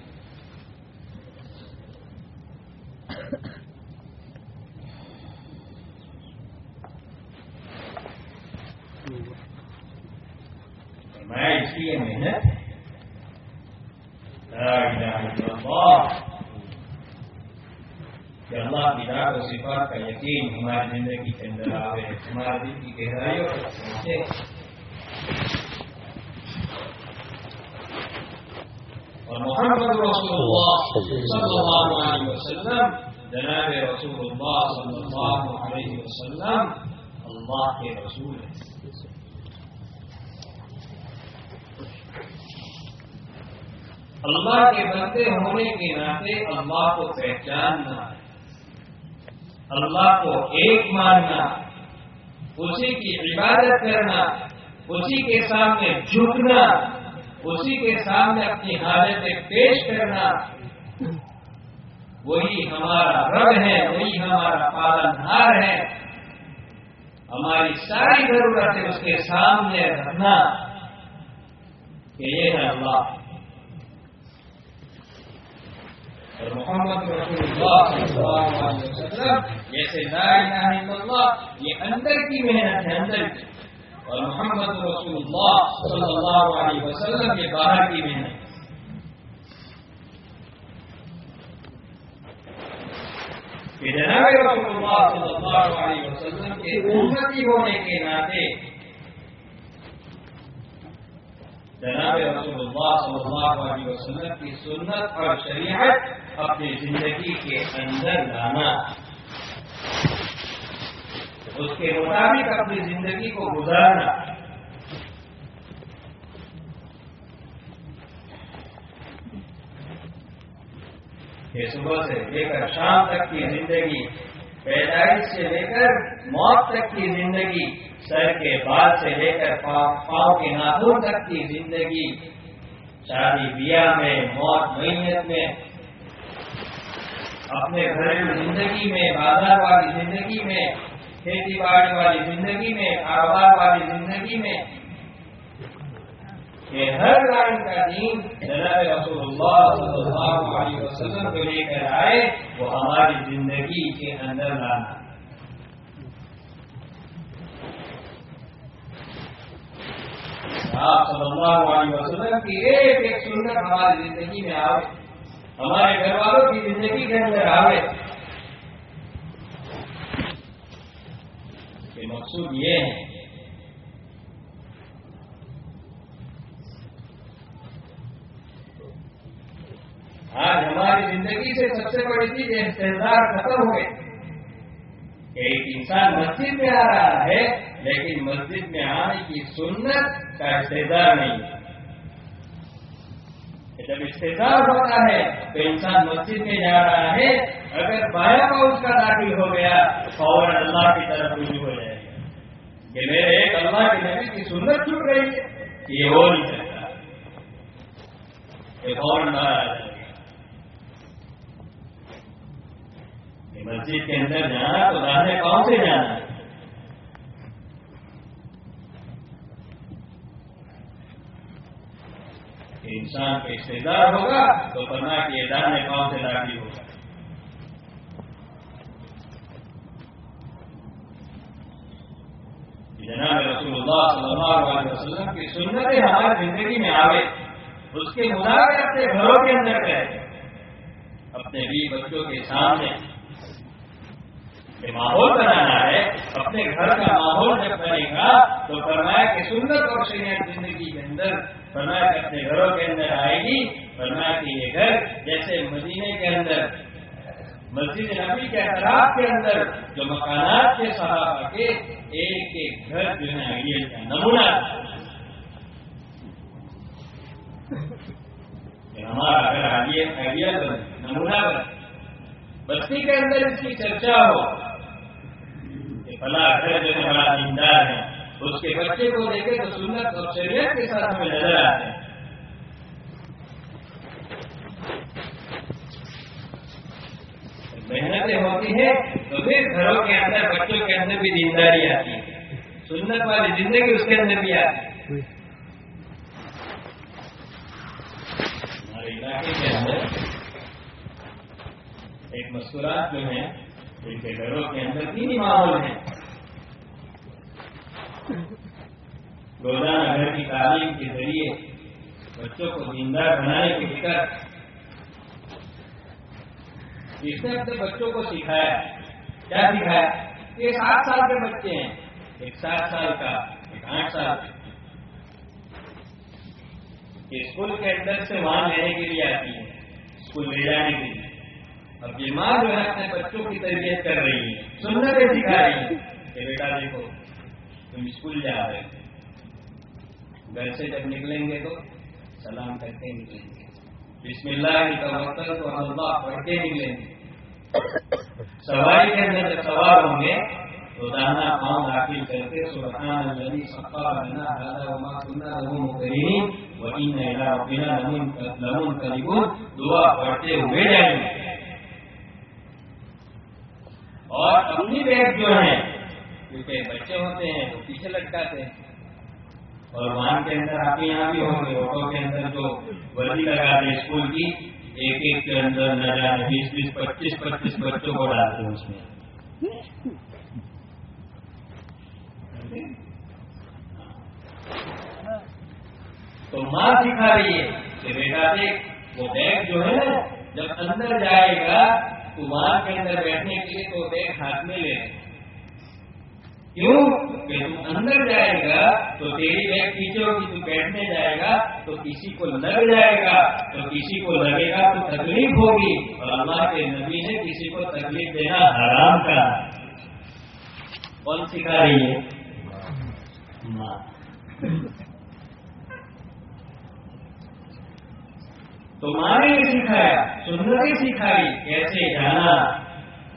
میں اس لیے محنت کہ و صفات کا یقین ہماری زندگی کے اندر آئے ہمارے دل کی گہرائیوں کو سمجھے اور محمد رسول اللہ صلی اللہ علیہ وسلم، جناب رسول اللہ صلی اللہ علیہ وسلم، اللہ کے رسول ہیں۔ اللہ کے بندے ہونے کے ناطے اللہ کو پہچاننا ہے۔ اللہ کو ایک ماننا، اسی کی عبادت کرنا، اسی کے سامنے جھکنا، اسی کے سامنے اپنی حالتیں پیش کرنا، وہی ہمارا رب ہے، وہی ہمارا پالن ہار ہے۔ ہماری ساری ضرورتیں اس کے سامنے رکھنا کہ یہ ہے اللہ۔ اور محمد رسول اللہ صلی اللہ علیہ وسلم جیسے لا الہ الا اللہ، یہ اندر کی محنت ہے، اندر کی۔ اور محمد رسول اللہ صلی اللہ علیہ وسلم، یہ باہر کی محنت کہ جناب رسول اللہ صلی اللہ علیہ وسلم کے امتی ہونے کے ناطے جناب رسول اللہ صلی اللہ علیہ وسلم کی سنت اور شریعت اپنی زندگی کے اندر لانا۔ اس کے مطابق اپنی زندگی کو گزارنا۔ کہ صبح سے لے کر شام تک کی زندگی، پیدائش سے لے کر موت تک کی زندگی۔ سر کے بعد سے لے کر پاؤں کے ناخن تک کی زندگی۔ شادی بیاہ میں، موت میت میں۔ اپنے گھریلو زندگی میں، بازار والی زندگی میں، کھیتی باڑی والی زندگی میں، کاروبار والی زندگی میں۔ کہ ہر لائن کا دین جناب رسول اللہ صلی اللہ علیہ وسلم کو لے کر آئے، وہ ہماری زندگی کے اندر لانا۔ آپ صلی اللہ علیہ وسلم کی ایک ایک سنت ہماری زندگی میں آئے ہمارے گھر والوں کی زندگی کے اندر آئے مقصود یہ ہے۔ آج ہماری زندگی سے سب سے بڑی چیز احتجاج ختم ہو گئی۔ ایک انسان مسجد میں آ رہا ہے، لیکن مسجد میں آنے کی سنت کا استحصال نہیں۔ ہے جب استحصال ہوتا ہے تو انسان مسجد میں جا رہا ہے، اگر بایا کا اس کا داخل ہو گیا فوراً اللہ کی طرف رجوع ہو جائے گا۔ کہ میرے ایک اللہ کے نبی کی سنت چھوٹ رہی ہے یہ ہو نہیں سکتا یہ فوراً باہر مسجد کے اندر جانا تو دانے پاؤں سے جانا ہے کہ انسان کا استعدار ہوگا تو بنا کے دانے پاؤں سے داخل ہوگا؟ جناب رسول اللہ صلی اللہ علیہ وسلم کی سنتیں ہماری زندگی میں آوے، اس کے مطابق اپنے گھروں کے اندر کریں اپنے بھی بچوں کے سامنے ماحول بنانا ہے، اپنے گھر کا ماحول جب بنے گا تو فرمایا کہ سنت اور شریعت زندگی کے اندر فرمایا کہ اپنے گھروں کے اندر آئے گی، فرمایا کہ یہ گھر جیسے مدینے کے اندر، مسجد نبی کے اعتراف کے اندر، جو مکانات کے صحابہ کے ایک ایک گھر جو ہے آئیڈیل کا نمونہ ہمارا گھر آئیڈیل بنے نمونہ بنے بستی کے اندر اس کی چرچا ہو کہ فلاں گھر جو ہے، بڑا دیندار ہے۔ اس کے بچے کو دیکھے تو سنت اور شریعت کے ساتھ ہمیں نظر آتے ہیں محنتیں ہوتی ہیں تو پھر گھروں کے اندر بچوں کے اندر بھی دینداری آتی ہے۔ سنت والی زندگی اس کے اندر بھی آتی ہے۔ ہمارے علاقے کے اندر ایک مسکرات جو ہیں ان کے گھروں کے اندر تین ہی ماحول ہیں۔ روزانہ گھر کی تعلیم کے ذریعے بچوں کو دیندار بنانے کی فکر اس نے اپنے بچوں کو سکھایا کیا سکھایا یہ سات سال کے بچے ہیں۔ ایک سات سال کا، ایک آٹھ سال کا۔ اسکول کے اندر سے ماں لینے کے لیے آتی ہے۔ اسکول لے جانے کے لیے۔ اب یہ ماں جو ہے، اپنے بچوں کی تربیت کر رہی ہے۔ سننا سننے سکھا رہی ہے کہ بیٹا دیکھو، تم اسکول جا رہے ہو۔ گھر سے جب نکلیں گے تو سلام کرتے نکلیں گے۔ بسم اللہ کی توقع تو اللہ پڑھ کے نکلیں گے۔ سواری کے اندر جب سوار ہوں گے تو دانا پاؤں داخل کر کے سبحان الذي سخر لنا هذا وما كنا له مقرنين وإنا إلى ربنا لمنقلبون دعا پڑھتے ہوئے جائیں گے۔ اور اپنی بیگ جو ہیں، کیونکہ بچے ہوتے ہیں تو پیچھے لٹکاتے ہیں۔ اور وہاں کے اندر آپ کے یہاں بھی ہوں گے آٹو کے اندر جو وردی لگاتے ہیں اسکول کی، ایک ایک کے اندر نہ جانے، بیس بیس، پچیس پچیس بچوں کو ڈالتے ہیں اس میں۔ تو ماں سکھا رہی ہے کہ بیٹا دیکھ، وہ بیگ جو ہے نا جب اندر جائے گا، تو ماں کے اندر بیٹھنے کے لیے تو بیگ ہاتھ میں لے۔ کیوں کہ تم اندر جائے گا تو تیری بیگ پیچھے ہوگی تو بیٹھنے جائے گا تو کسی کو لگ جائے گا تو کسی کو لگے گا تو تکلیف ہوگی اور اللہ کے نبی نے کسی کو تکلیف دینا حرام کرا کون سکھا رہی ہے ماں تو ماں نے یہ سکھایا سنت سکھائی کیسے جانا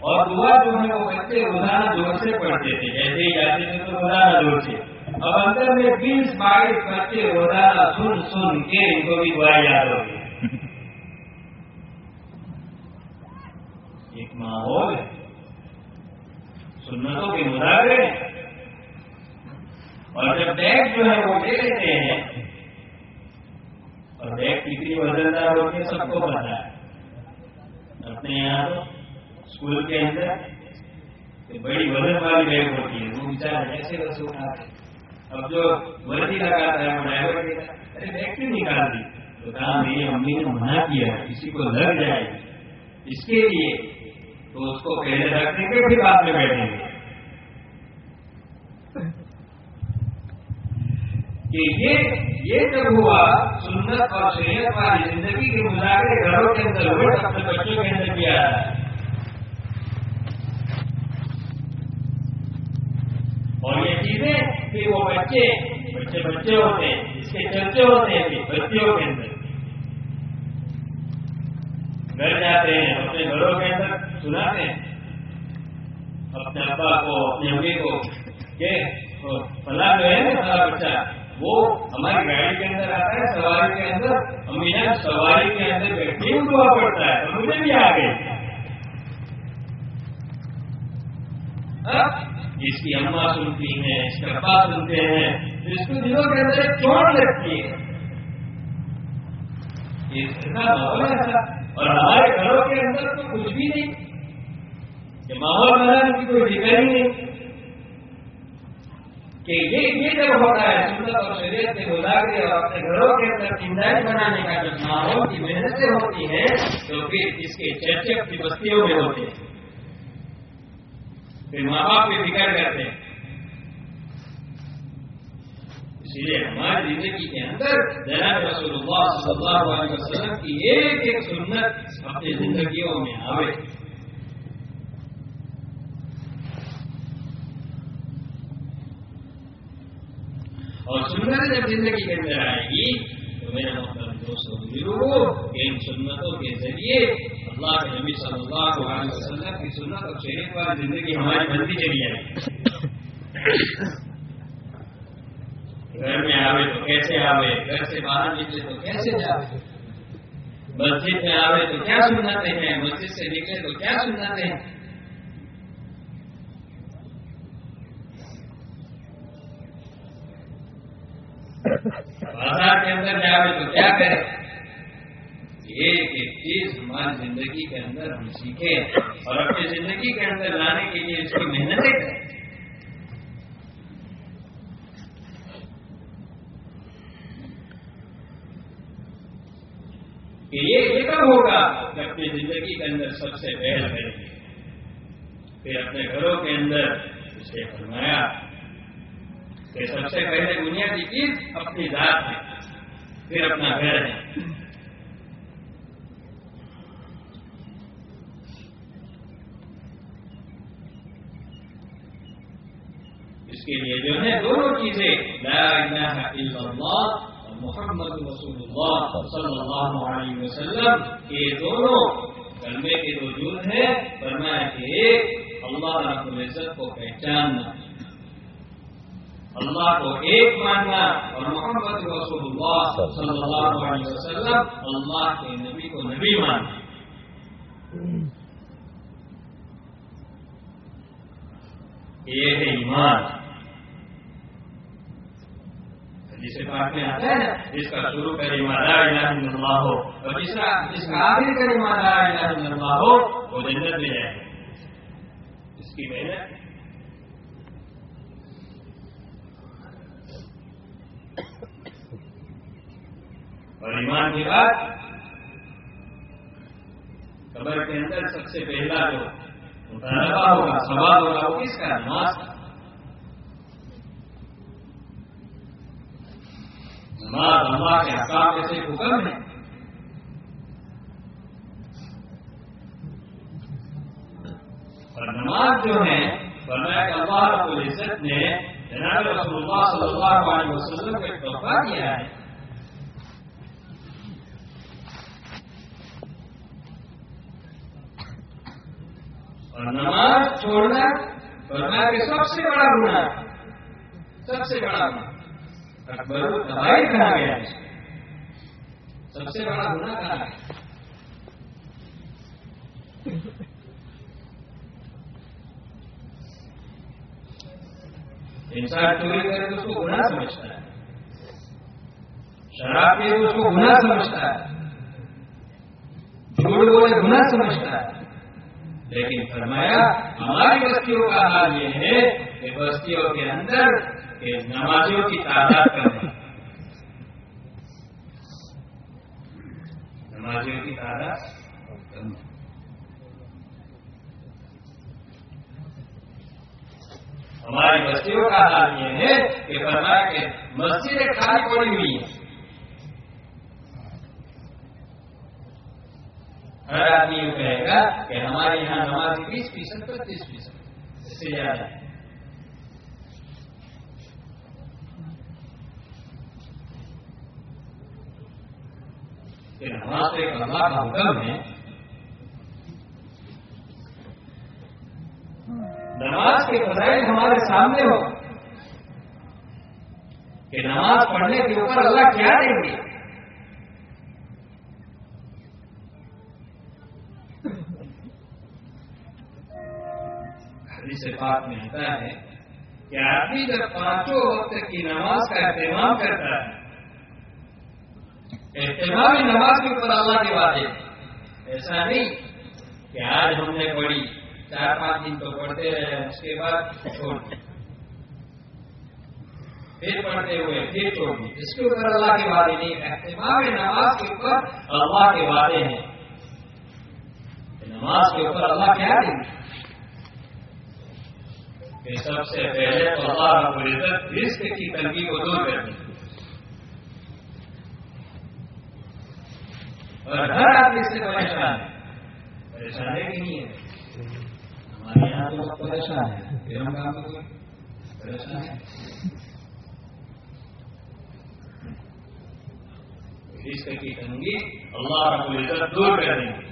اور دعا جو ہے وہ بچے روزانہ زور سے پڑھتے تھے جیسے ہی جاتے تھے تو روزانہ زور سے۔ اب اندر میں بیس بائیس بچے روزانہ سن سن کے ان کو بھی دعا یاد ہو گئی۔ ایک ماحول ہے۔ سنتوں کے مطابق اور جب بیگ جو ہے وہ لے لیتے ہیں، اور بیگ کتنی وزندار ہوتی ہے، سب کو پتا ہے۔ اپنے یہاں تو اسکول کے اندر بڑی وزن والی بیگ ہوتی ہے، وہ بیچارا ایسے ویسے اٹھاتے اب جو وردی لگاتا ہے، وہ ڈرائیور ارے بیگ کیوں نکال دی۔ تو کہا، میری امی نے منع کیا، کسی کو لگ جائے۔ اس کے لیے تو اس کو پہلے رکھیں گے پھر بعد میں بیٹھیں گے۔ کہ یہ یہ جب ہوا، سنت اور شریعت والی زندگی کے مظاہرے گھروں کے اندر ہوئے اپنے بچوں کے اندر بھی آ رہا ہے اور یہ چیزیں کہ وہ بچے بچے بچے ہوتے ہیں، اس کے چرچے ہوتے ہیں کہ بچیوں کے اندر۔ گھر جاتے ہیں، اپنے گھروں کے اندر سناتے ہیں۔ اپنے ابا کو، اپنے امی کو کہ فلاں جو ہے نا، فلاں بچہ، وہ ہماری گاڑی کے اندر آتا ہے، سواری کے اندر۔ امی جان سواری کے اندر بیٹھے ہوا پڑتا ہے۔ اور مجھے بھی آ گئی جس کی اما سنتی ہیں اس کے ابا سنتے ہیں اس کو دنوں کے اندر چوٹ لگتی ہے۔ ماحول ہے۔ ایسا اور ہمارے گھروں کے اندر تو کچھ بھی نہیں۔ کہ ماحول بنانے کی کوئی فکر ہی نہیں۔ کہ یہ یہ جب ہوتا ہے، سنت اور شریعت کے اور اپنے گھروں کے اندر چندائی بنانے کا جب ماحول کی محنتیں ہوتی ہیں، تو پھر اس کے چرچے اپنی بستیوں میں ہوتے ہیں۔ پھر ماں باپ کی فکر کرتے ہیں۔ اسی لیے ہماری زندگی کے اندر جناب رسول اللہ صلی اللہ علیہ وسلم کی ایک ایک سنت اپنی زندگیوں میں آوے۔ اور سنت جب زندگی کے اندر آئے گی تو میرے محترم دوستوں بزرگوں ان سنتوں کے ذریعے اللہ، نبی صلی اللہ علیہ وسلم کی سنت اور شریف والی زندگی ہماری بنتی چلی جائے گھر میں آوے تو کیسے آوے؟ گھر سے باہر نکلے تو کیسے جاوے مسجد میں آوے تو کیا سناتے ہیں؟ مسجد سے نکلے تو کیا سناتے ہیں؟ بازار کے اندر جاوے تو کیا کرے؟ ایک ایک چیز ہماری زندگی کے اندر ہم سیکھیں اور اپنی زندگی کے اندر لانے کے لیے اس کی محنتیں کریں۔ کہ یہ یہ کب ہوگا کہ اپنی زندگی کے اندر سب سے پہل کریں گے پھر اپنے گھروں کے اندر اسے فرمایا کہ سب سے پہلے بنیادی چیز اپنی ذات ہے، پھر اپنا گھر ہے۔ کے لیے جو ہے دونوں چیزیں، لا الہ الا اللہ اور محمد رسول اللہ صلی اللہ علیہ وسلم یہ دونوں کلمے کے وجود ہیں۔ فرمایا کہ ایک، اللہ رب العزت کو پہچاننا، اللہ کو ایک ماننا اور محمد رسول اللہ صلی اللہ علیہ وسلم اللہ کے نبی کو نبی ماننا۔ یہ ہے ایمان۔ جسے پاک میں آتا ہے نا جس کا شروع کرے مالا الہ الا اللہ ہو۔ اور جس کا جس کا آخر کرے مالا الہ الا اللہ ہو، وہ جنت میں جائے اس کی محنت۔ اور ایمان کی بات قبر کے اندر سب سے پہلا جو مطالبہ ہوگا، سوال ہوگا، وہ کس کا؟ نماز کا۔ نماز اللہ کے حکام میں سے حکم ہے اور نماز جو ہے، فرمایا کہ اللہ رب العزت نے جناب رسول اللہ صلی اللہ علیہ وسلم کو ایک تحفہ کیا ہے۔ اور نماز چھوڑنا فرمایا کہ سب سے بڑا گناہ سب سے بڑا گناہ۔ اکبر تباہی کہا گیا ہے سب سے بڑا گناہ کہا گیا انسان چوری کرے تو اس کو گناہ سمجھتا ہے شراب پیے تو اس کو گناہ سمجھتا ہے جھوٹ بولے گناہ سمجھتا ہے لیکن فرمایا ہماری بستیوں کا حال یہ ہے کہ بستیوں کے اندر کہ نمازیوں کی تعداد کم ہے۔ نمازیوں کی تعداد کم ہے۔ ہماری بستیوں کا حال یہ ہے کہ فرمایا کہ مسجدیں خالی پڑی ہوئی ہیں۔ ہر آدمی یہ کہے گا کہ ہمارے یہاں نماز بیس فیصد پچیس فیصد۔ اس سے زیادہ ہے کہ نماز ایک اللہ کا حکم ہے۔ نماز کے فضائل ہمارے سامنے ہو کہ نماز پڑھنے کے اوپر اللہ کیا دیں گے؟ سے بات میں آتا ہے کہ آدمی جب پانچوں وقت کی نماز کا اہتمام کرتا ہے اہتمام نماز کے اوپر اللہ کے باتیں ایسا نہیں کہ آج ہم نے پڑھی، چار پانچ دن تو پڑھتے رہے، اس کے بعد چھوڑ پھر پڑھتے ہوئے پھر چھوڑ دی اس کے اوپر اللہ کی باتیں نہیں اہتمام نماز کے اوپر اللہ کی باتیں ہیں۔ نماز کے اوپر اللہ کیا دیں سب سے پہلے تو اللہ رب العزت رزق کی تنگی کو دور کر دی اور ہر آدمی سے پریشان ہے پریشان ہے کہ نہیں ہے ہمارے یہاں پریشان ہے پھر ہم کام پریشان ہے کی تنگی اللہ رب العزت دور کر دیں گے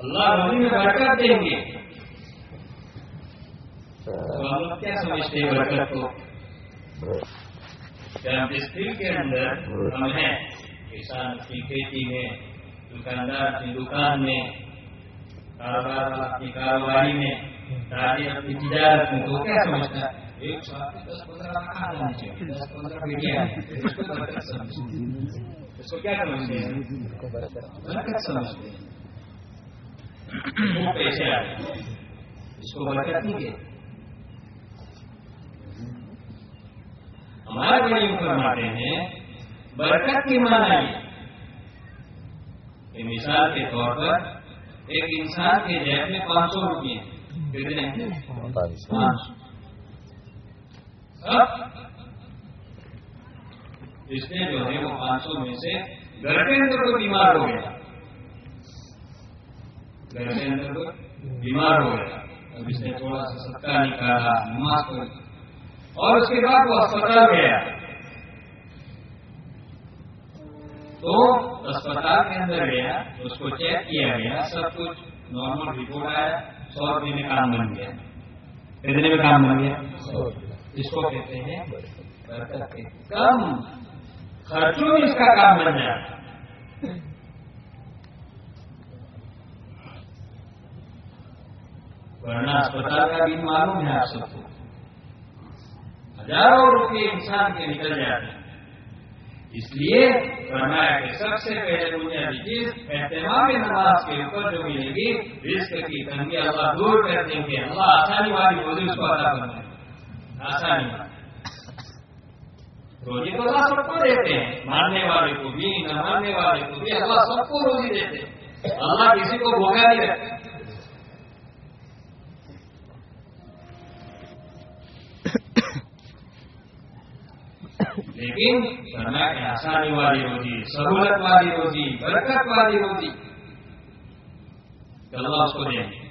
اللہ روزی میں برکت دیں گے تو ہم لوگ کیا سمجھتے ہیں برکت کو جب جس دل کے اندر ہم ہیں کسان اپنی کھیتی میں دکاندار اپنی دکان میں کاروبار اپنی کاروباری میں تاجر اپنی تجارت میں تو کیا سمجھتا ہے ایک ساتھ دس پندرہ کہاں جانا چاہیے دس پندرہ پیٹیاں اس کو برکت سمجھتے ہیں اس کو کیا سمجھتے ہیں برکت سمجھتے ہیں وہ پیسے آئے اس کو برکت نہیں کہ ہمارے بڑے فرماتے ہیں، برکت کی مانا یہ کہ مثال کے طور پر ایک انسان کے جیب میں پانچ سو روپئے کتنے پانچ ہاں۔ اس نے جو ہے وہ پانچ سو میں سے گھر کے اندر کوئی بیمار ہو گیا۔ گھر کے اندر کوئی بیمار ہو گیا۔ اب اس نے تھوڑا سا سکا نکالا، نماز پڑھی۔ اور اس کے بعد وہ اسپتال گیا تو اسپتال کے اندر گیا، اس کو چیک کیا گیا، سب کچھ نارمل رپورٹ آیا، سو روپئے میں کام بن گیا۔ کتنے میں کام بن گیا؟ اس کو کہتے ہیں کم خرچوں میں اس کا کام بن جاتا۔ ورنہ اسپتال کا بھی معلوم ہے آپ سب کو۔ ہزاروں روپئے انسان کے نکل جاتے ہیں۔ اس لیے فرمایا کہ سب سے پہلے بنیادی چیز اہتمام نماز کے اوپر جو ملے گی، رزق کی تنگی اللہ دور کر دیں گے۔ اللہ آسانی والی روزی اس کو ادا کر دیں گے آسانی۔ والی روزی تو اللہ سب کو دیتے ہیں، ماننے والے کو بھی، نہ ماننے والے کو بھی۔ اللہ سب کو روزی دیتے ہیں۔ اللہ کسی کو بھوگا نہیں رکھتے لیکن کرنا کہ آسانی والی روزی سہولت والی روزی برکت والی روزی اللہ اس کو دیں گے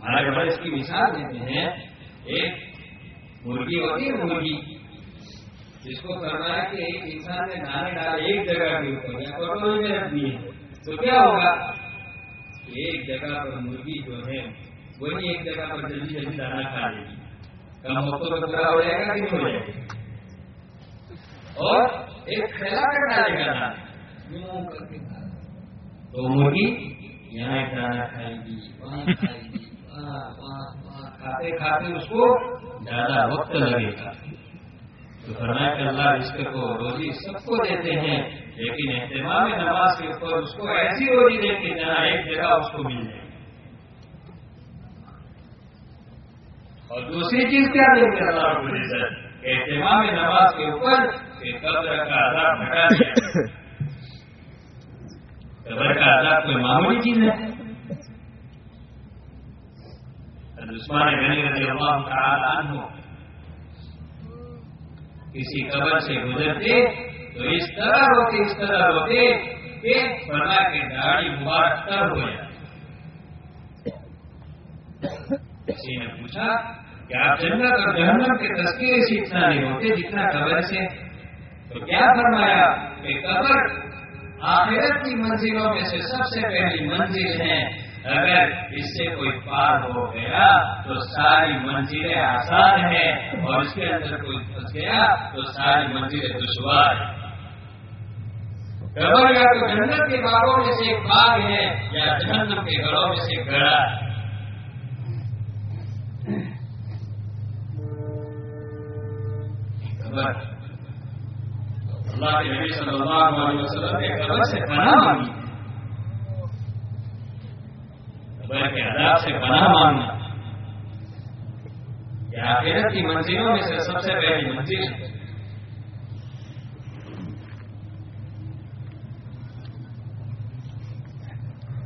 ہمارے بڑے اس کی مثال دیتے ہیں ایک مرغی ہوتی ہے مرغی جس کو کرنا ہے کہ ایک انسان نے دانے ڈالے ایک جگہ کے اوپر یا کٹوری میں رکھ دیے تو کیا ہوگا ایک جگہ پر مرغی جو ہے وہی ایک جگہ پر جلدی جلدی دانا کھا لے گی کم وقتوں پر پورا ہو جائے گا کہ نہیں ہو جائے گا اور ایک پھیلا کر ڈالے گا کر کے تو مرغی یہاں دانا کھائے گی وہاں کھائے گی کھاتے کھاتے اس کو زیادہ وقت لگے۔ گا تو فرمایا کہ اللہ رزق کو روزی سب کو دیتے ہیں لیکن اہتمام نماز کے اوپر اس کو ایسی روزی دیں کہ جہاں ایک جگہ اس کو مل جائے۔ اور دوسری چیز کیا دیں گے اللہ رب العزت اہتمام نماز کے اوپر کہ قبر کا عذاب ہٹا دیا قبر کا عذاب کوئی معمولی چیز ہے؟ عثمان غنی رضی اللہ تعالی عنہ کسی قبر سے گزرتے تو اس طرح روتے، اس طرح روتے کہ فرما کے داڑھی مبارک تر ہو جائے۔ کسی نے پوچھا کہ آپ جنت اور جہنم کے تذکرے سے اتنا نہیں ہوتے جتنا قبر سے۔ تو کیا فرمایا کہ قبر آخرت کی منزلوں میں سے سب سے پہلی منزل ہے۔ اگر اس سے کوئی پار ہو گیا تو ساری منزلیں آسان ہیں اور اس کے اندر کوئی پھنس گیا تو ساری منزلیں دشوار ہیں۔ قبر یا تو جنت کے باغوں میں سے ایک باغ ہے یا جہنم کے گھروں میں سے گڑا ہے۔ قبر اللہ کے نبی صلی اللہ علیہ وسلم نے قبر سے پناہ مانگی قبر کے عذاب سے پناہ مانگنا یہ آخرت کی منزلوں میں سے سب سے پہلی منزل ہے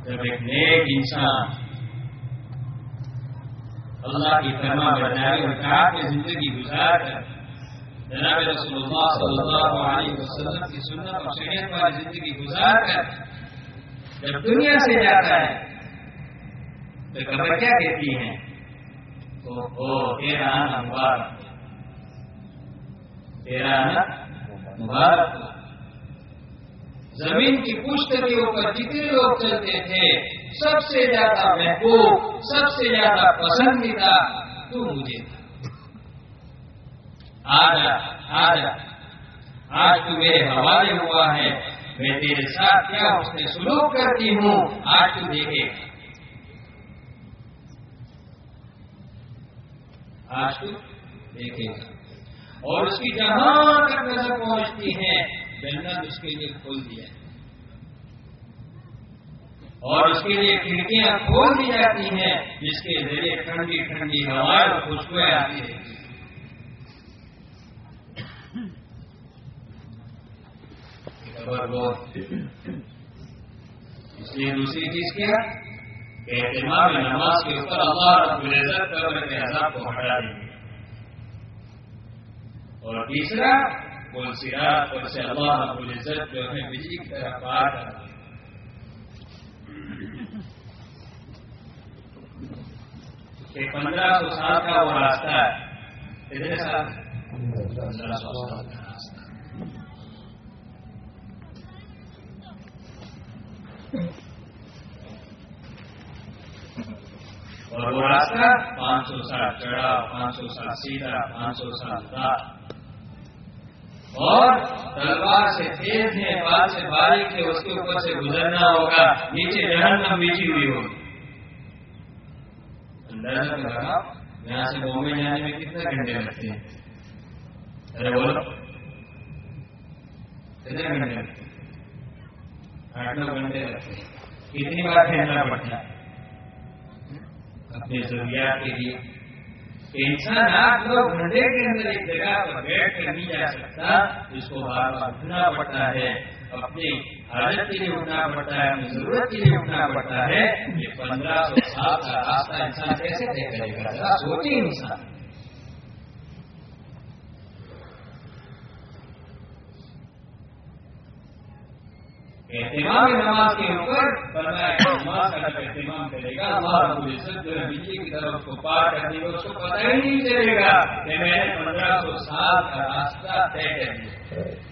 جب ایک نیک انسان اللہ کی فرما برداری اور کہا کی زندگی گزار کر جناب رسول اللہ صلی اللہ علیہ وسلم کی سنت اور شریعت والی زندگی گزار کر جب دنیا سے جاتا ہے، تو خبر کیا کہتی ہیں؟ تو ہو تیرا آنا مبارک تیرا آنا مبارک زمین کی پشت کے اوپر جتنے لوگ چلتے تھے، سب سے زیادہ محبوب، سب سے زیادہ پسندیدہ تو مجھے تھا آج آج آج تو میرے حوالے ہوا ہے۔ میں تیرے ساتھ کیا اس نے سلوک کرتی ہوں؟ آج تو دیکھے۔ آج تو دیکھے۔ اور اس کی جہاں تک نظر پہنچتی ہے، جنت اس کے لیے کھول دیا اور اس کے لیے کھڑکیاں کھول دی جاتی ہیں، جس کے ذریعے ٹھنڈی ٹھنڈی ہوائیں اور خوشبوئیں آتی رہتی اس لیے دوسری چیز کیا کہ اہتمام نماز کے اوپر اللہ رب العزت قبر کے عذاب کو ہٹا دیں گے۔ اور تیسرا وہ سراج پر سے اللہ رب العزت جو ہے بجلی کی طرح پار کر کہ پندرہ سو سال کا وہ راستہ ہے۔ کتنے سال؟ پندرہ سو سال۔ کا راستہ اور وہ راستہ پانچ سو سال چڑھا، پانچ سو سال سیدھا، پانچ سو سال دار اور تلوار سے تیز ہے بال سے باریک ہے اس کے اوپر سے گزرنا ہوگا، نیچے جہنم بیچی ہوئی ہوگی۔ اندازہ لگا یہاں سے بومبے جانے میں کتنے گھنٹے لگتے ہیں؟ ارے بولو۔ کتنے گھنٹے لگتے ہیں؟ آٹھ نو گھنٹے لگتے کتنی بار پھیلنا پڑتا ہے اپنے ضروریات کے لیے انسان آٹھ نو گھنٹے کے اندر ایک جگہ پر بیٹھ کر نہیں جا سکتا اس کو بار بار اٹھنا پڑتا ہے اپنی حاجت کے لیے اٹھنا پڑتا ہے اپنی ضرورت کے لیے اٹھنا پڑتا ہے یہ پندرہ سو سال کا راستہ انسان کیسے طے کرے گا سوچے انسان اہتمام نماز کے اوپر نماز کا جب اہتمام کرے گا، اللہ رب العزت جو ہے بجلی کی طرف کو پار کر دے گا، اس کو پتہ ہی نہیں چلے گا کہ میں نے پندرہ سو سال کا راستہ طے کر دیا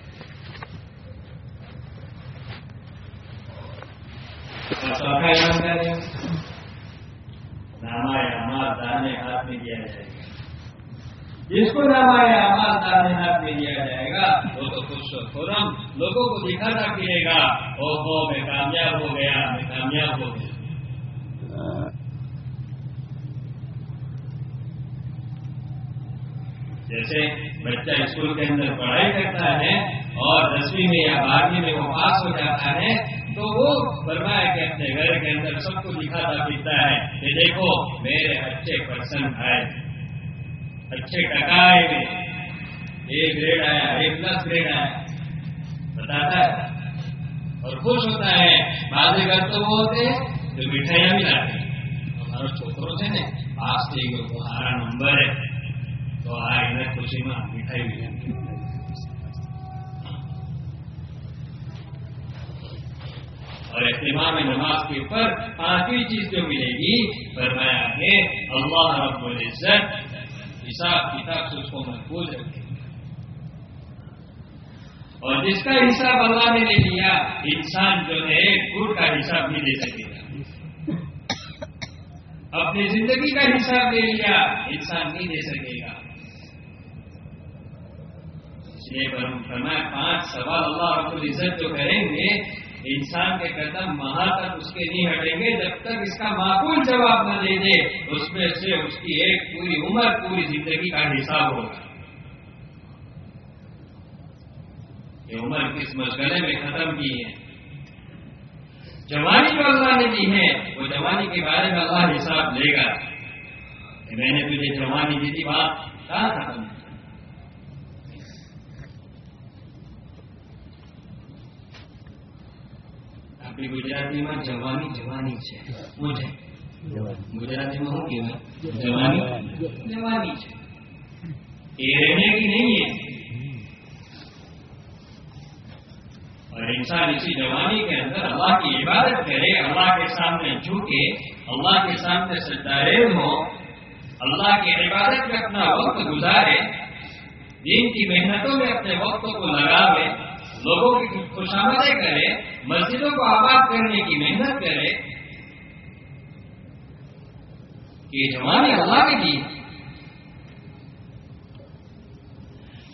ناما ہمار دانے ہاتھ میں دیا جائے۔ گا جس کو ناما ہمار دانے ہاتھ میں دیا جائے گا، وہ تو خوش و خورم۔ لوگوں کو دکھانا پڑے گا او ہو میں کامیاب ہو گیا، میں کامیاب ہو گیا۔ جیسے بچہ اسکول کے اندر پڑھائی کرتا ہے اور دسویں میں یا بارہویں میں وہ پاس ہو جاتا ہے، تو وہ فرمایا کہ اپنے گھر کے اندر سب کو دکھاتا پھرتا ہے کہ دیکھو، میرے اچھے پرسنٹ آئے اچھے ٹکائے میں اے گریڈ آیا اے پلس گریڈ آیا بتاتا ہے۔ اور خوش ہوتا ہے۔ بازی گھر تو وہ ہوتے ہیں جو مٹھائیاں بھی لاتے ہمارے چھوکروں سے نا پاس تھی گئے تمہارا نمبر ہے۔ تو آئے نا خوشی میں مٹھائی بھی جاتی اور اہتمام نماز کے اوپر پانچویں چیز جو ملے گی، فرمایا ہے اللہ رب العزت حساب کتاب سے اس کو محفوظ رکھے اور جس کا حساب اللہ نے لے لیا انسان جو ہے گر کا حساب نہیں دے سکے گا۔ اپنی زندگی کا حساب لے لیا، انسان نہیں دے سکے گا۔ اس لیے فرمایا پانچ سوال اللہ رب العزت جو کریں گے انسان کے قدم وہاں تک اس کے نہیں ہٹیں گے جب تک اس کا معقول جواب نہ دے دے، اس میں سے اس کی ایک پوری عمر، پوری زندگی کا حساب ہوگا۔ یہ عمر کس مشغلے میں ختم کی ہے؟ جوانی جو اللہ نے دی ہے، وہ جوانی کے بارے میں اللہ حساب لے گا۔ کہ میں نے تجھے جوانی دی تھی، بات کہاں ختم આપણી ગુજરાતીમાં જવાની જવાની છે. હું. છે ગુજરાતીમાં શું કહેવાય? જવાની જવાની છે. એ રહેને કે નહીં اور انسان اسی جوانی کے اندر اللہ کی عبادت کرے اللہ کے سامنے جھکے اللہ کے سامنے سدارین ہو اللہ کی عبادت میں اپنا وقت گزارے دین کی محنتوں میں اپنے وقتوں کو لگاوے لوگوں کی خوشامدیں کرے، مسجدوں کو آباد کرنے کی محنت کرے کہ جوانی اللہ کے لیے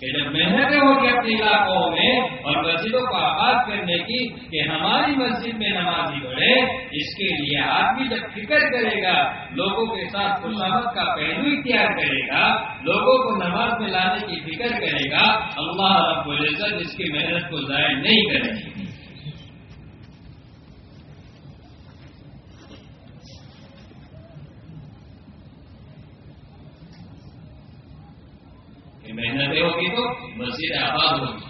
کہ جب محنت کے اپنے علاقوں میں اور مسجدوں کو آباد کرنے کی کہ ہماری مسجد میں نمازی بڑھے، اس کے لیے آدمی جب فکر کرے گا، لوگوں کے ساتھ خوشامد کا پہلو اختیار کرے گا، لوگوں کو نماز میں لانے کی فکر کرے گا، اللہ رب العزت اس کی محنت کو ضائع نہیں کرے گی મહેનત એવો કીધો મસ્જિદ આબાદ હોય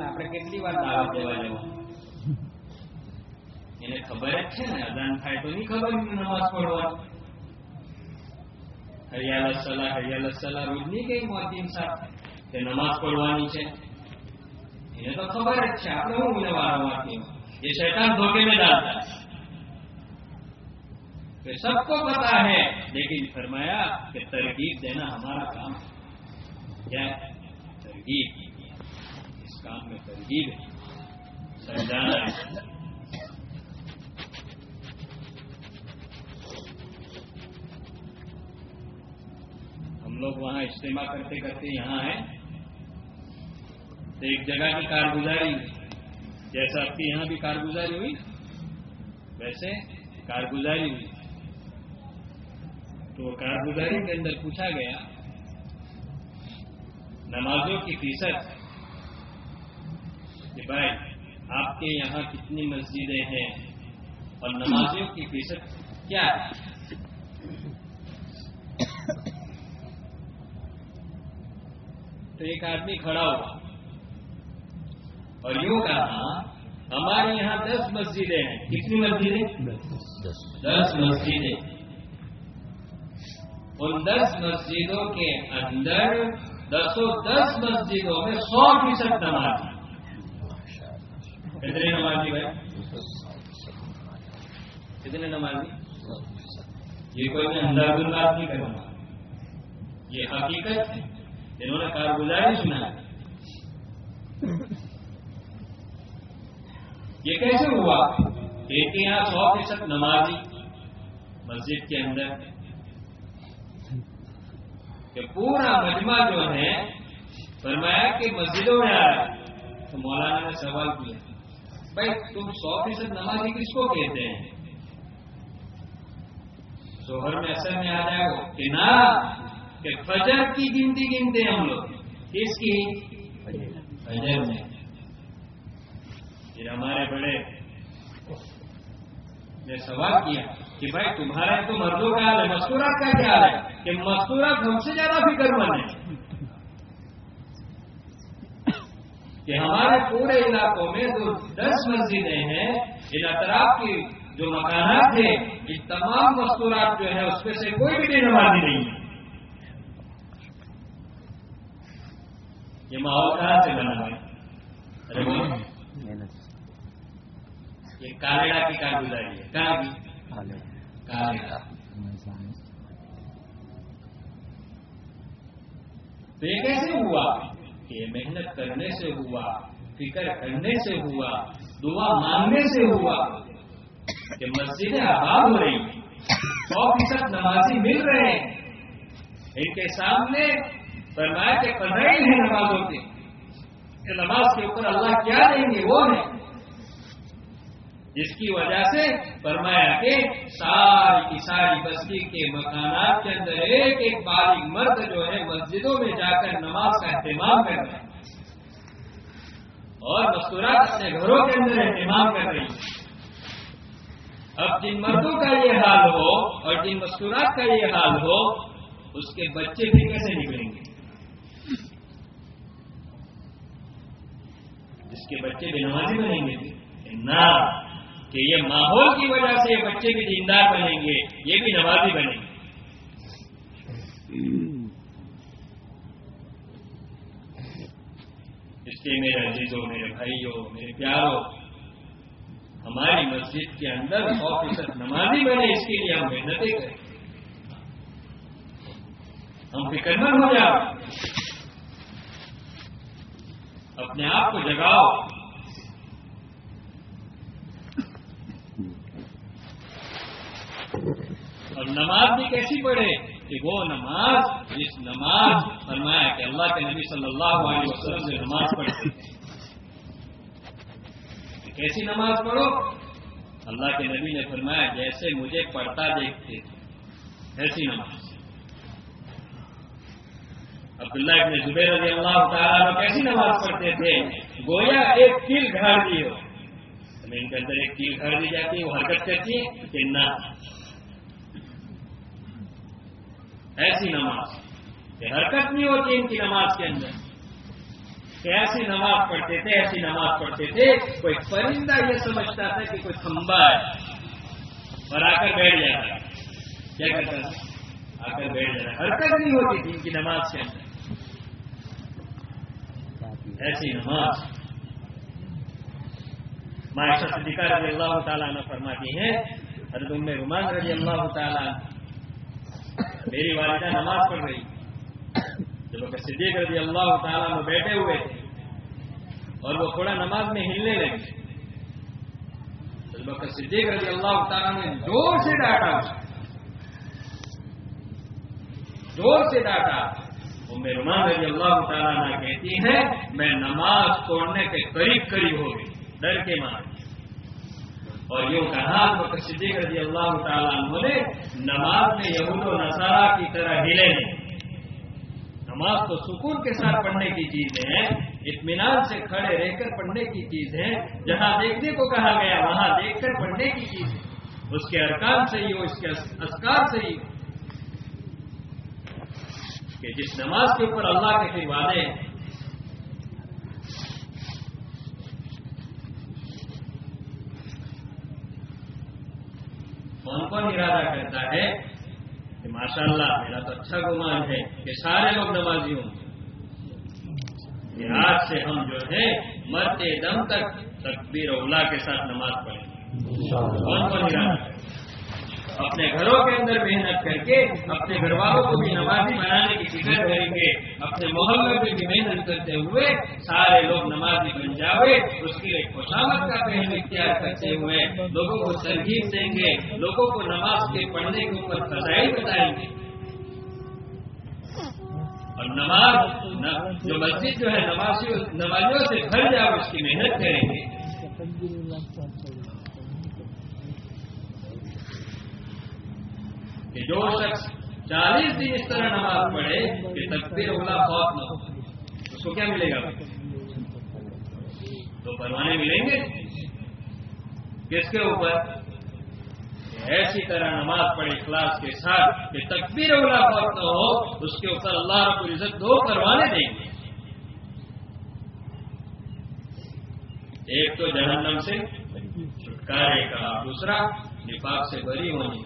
આપણે કેટલી વાર દાવા દેવા જવું એને ખબર જ છે ને અદાન થાય તો નહીં ખબર નમાઝ પડવા હરિયાલ સલાહ હરિયાલ સલાહ રોજ નહીં કઈ મોતી સાહેબ તે નમાજ પડવાની છે یہ تو خبر اچھا آپ لوگوں مجھے مارا مارتی ہوں یہ شیطان دھوکے میں ڈالتا ہے۔ تو سب کو پتا ہے، لیکن فرمایا کہ ترغیب دینا ہمارا کام کیا ترغیب۔ اس کام میں ترغیب سمجھانا ہے۔ ہم لوگ وہاں اجتماع کرتے کرتے یہاں ہیں تو ایک جگہ کی کارگزاری، جیسا آپ کے یہاں بھی کارگزاری ہوئی، ویسے کارگزاری ہوئی۔ تو کارگزاری کے اندر پوچھا گیا، نمازوں کی فیصد کہ بھائی آپ کے یہاں کتنی مسجدیں ہیں اور نمازوں کی فیصد کیا ہے؟ تو ایک آدمی کھڑا ہوا۔ اور یوں کہا، ہمارے یہاں دس مسجدیں ہیں۔ کتنی مسجدیں؟ دس مسجدیں۔ ان دس مسجدوں کے اندر دسوں دس مسجدوں میں سو فیصد نماز کتنے نمازی بھائی؟ کتنے نمازی یہ کوئی میں انداز بات نہیں کروں یہ حقیقت ہے۔ انہوں نے کارگزاری سنا ہے یہ کیسے ہوا؟ ایک کے یہاں سو فیصد نمازی مسجد کے اندر کہ پورا مجمع جو ہے، فرمایا کہ مسجدوں میں آیا۔ تو مولانا نے سوال کیا، بھائی تم سو فیصد نمازی کس کو کہتے ہیں؟ شوہر میں اثر میں آ جائے گا۔ کہ نا کہ فجر کی گنتی گنتے ہم لوگ۔ کس کی؟ فجر میں۔ پھر ہمارے بڑے نے سوال کیا کہ بھائی تمہارا تو مردوں کا حال ہے، مستورات کا کیا ہے؟ کہ مستورات ہم سے زیادہ فکر مند ہے کہ ہمارے پورے علاقوں میں جو دس مسجدیں ہیں، ان اطراف کی جو مکانات ہیں یہ تمام مستورات جو ہے اس میں سے کوئی بھی نہیں نمازی نہیں ہے۔ یہ ماحول کہاں سے بنا ہے؟ یہ کی کارگزاری ہے۔ کہاں کی کالیڑا تو یہ کیسے ہوا؟ کہ محنت کرنے سے ہوا فکر کرنے سے ہوا دعا مانگنے سے ہوا کہ مسجدیں آباد ہو رہی ہیں سو فیصد نمازی مل رہے ہیں۔ ان کے سامنے فرمایا کہ فضائل ہے نمازوں کے۔ نماز کے اوپر اللہ کیا دیں گے؟ وہ ہے جس کی وجہ سے فرمایا کہ ساری کی ساری بستی کے مکانات کے اندر ایک ایک بالغ مرد جو ہے مسجدوں میں جا کر نماز کا اہتمام کر رہے ہیں۔ اور مستورات اپنے گھروں کے اندر اہتمام کر رہی ہیں۔ اب جن مردوں کا یہ حال ہو اور جن مستورات کا یہ حال ہو، اس کے بچے بھی کیسے نکلیں گے؟ جس کے بچے بھی نمازی بنیں گے۔ نہ کہ یہ ماحول کی وجہ سے بچے بھی دیندار بنیں گے، یہ بھی نمازی بنیں گے۔ اس لیے میرے عزیزوں، میرے بھائیوں، میرے پیاروں، ہماری مسجد کے اندر سو فیصد نمازی بنے، اس کے لیے ہم محنتیں کریں۔ ہم فکر مند ہو جاؤ۔ اپنے آپ کو جگاؤ۔ اور نماز بھی کیسی پڑھے؟ کہ وہ نماز، جس نماز فرمایا کہ اللہ کے نبی صلی اللہ علیہ وسلم سے نماز پڑھتے کیسی نماز پڑھو؟ اللہ کے نبی نے فرمایا، جیسے مجھے پڑھتا دیکھتے تھے، ایسی نماز۔ عبداللہ ابن زبیر رضی اللہ تعالیٰ کیسی نماز پڑھتے تھے؟ گویا ایک کیل گھاڑ دی ہو۔ ان کے اندر ایک کیل گھاڑ دی جاتی ہے، وہ حرکت کرتی ہے، کہ نہ۔ ایسی نماز۔ کہ حرکت نہیں ہوتی ان کی نماز کے اندر۔ کہ ایسی نماز پڑھتے تھے، ایسی نماز پڑھتے تھے۔ کوئی پرندہ یہ سمجھتا تھا کہ کوئی کھمبا ہے اور آ کر بیٹھ جاتا ہے۔ کیا کرتا آ کر بیٹھ جاتا حرکت نہیں ہوتی تھی ان کی نماز کے اندر۔ ایسی نماز۔ معاشہ صدیقہ رضی اللہ تعالیٰ نے فرماتی ہیں، حضرت ام رومان رضی اللہ تعالیٰ میری والدہ نماز پڑھ رہی جب صدیق رضی اللہ تعالیٰ میں بیٹھے ہوئے تھے اور وہ تھوڑا نماز میں ہلنے لگے۔ جب صدیق رضی اللہ تعالیٰ نے زور سے ڈانٹا، زور سے ڈانٹا ام رومان رضی اللہ تعالیٰ نے کہتی ہے میں نماز توڑنے کے قریب قریب ہو گئی، ڈر کے مار۔ اور یوں کہا صدیق رضی اللہ تعالیٰ عنہ نے نماز میں یہود و نصارہ کی طرح ہلے نہیں۔ نماز تو سکون کے ساتھ پڑھنے کی چیز ہے، اطمینان سے کھڑے رہ کر پڑھنے کی چیز ہے۔ جہاں دیکھنے کو کہا گیا، وہاں دیکھ کر پڑھنے کی چیز ہے۔ اس کے ارکان صحیح ہو اس کے اسکار صحیح ہو کہ جس نماز کے اوپر اللہ کے وعدے ہیں کون کون ارادہ کرتا ہے کہ ماشاء اللہ میرا تو اچھا گمان ہے کہ سارے لوگ نمازی ہوں کہ آج سے ہم جو ہے مرتے دم تک تکبیر اولا کے ساتھ نماز پڑھیں۔ کون کون ارادہ؟ اپنے گھروں کے اندر محنت کر کے اپنے گھر والوں کو بھی نمازی بنانے کی فکر کریں گے، اپنے محلے میں بھی محنت کرتے ہوئے سارے لوگ نمازی بن جاوے، اس کے لیے خوشامد کا پہلو اختیار کرتے ہوئے لوگوں کو ترغیب دیں گے، لوگوں کو نماز کے پڑھنے کے اوپر فضائل بتائیں گے۔ اور نماز جو مسجد جو ہے نمازیوں سے بھر جاؤ، اس کی محنت کریں گے۔ کہ جو شخص چالیس دن اس طرح نماز پڑھے کہ تکبیر اولا خوف نہ ہو اس کو کیا ملے گا؟ تو پروانے ملیں گے۔ کس کے اوپر؟ ایسی طرح نماز پڑھے کلاس کے ساتھ کہ تکبیر اولا خوف نہ ہو، اس کے اوپر اللہ رب العزت دو پروانے دیں گے۔ ایک تو جہنم سے چھٹکارے کا اور دوسرا نفاق سے بری ہونی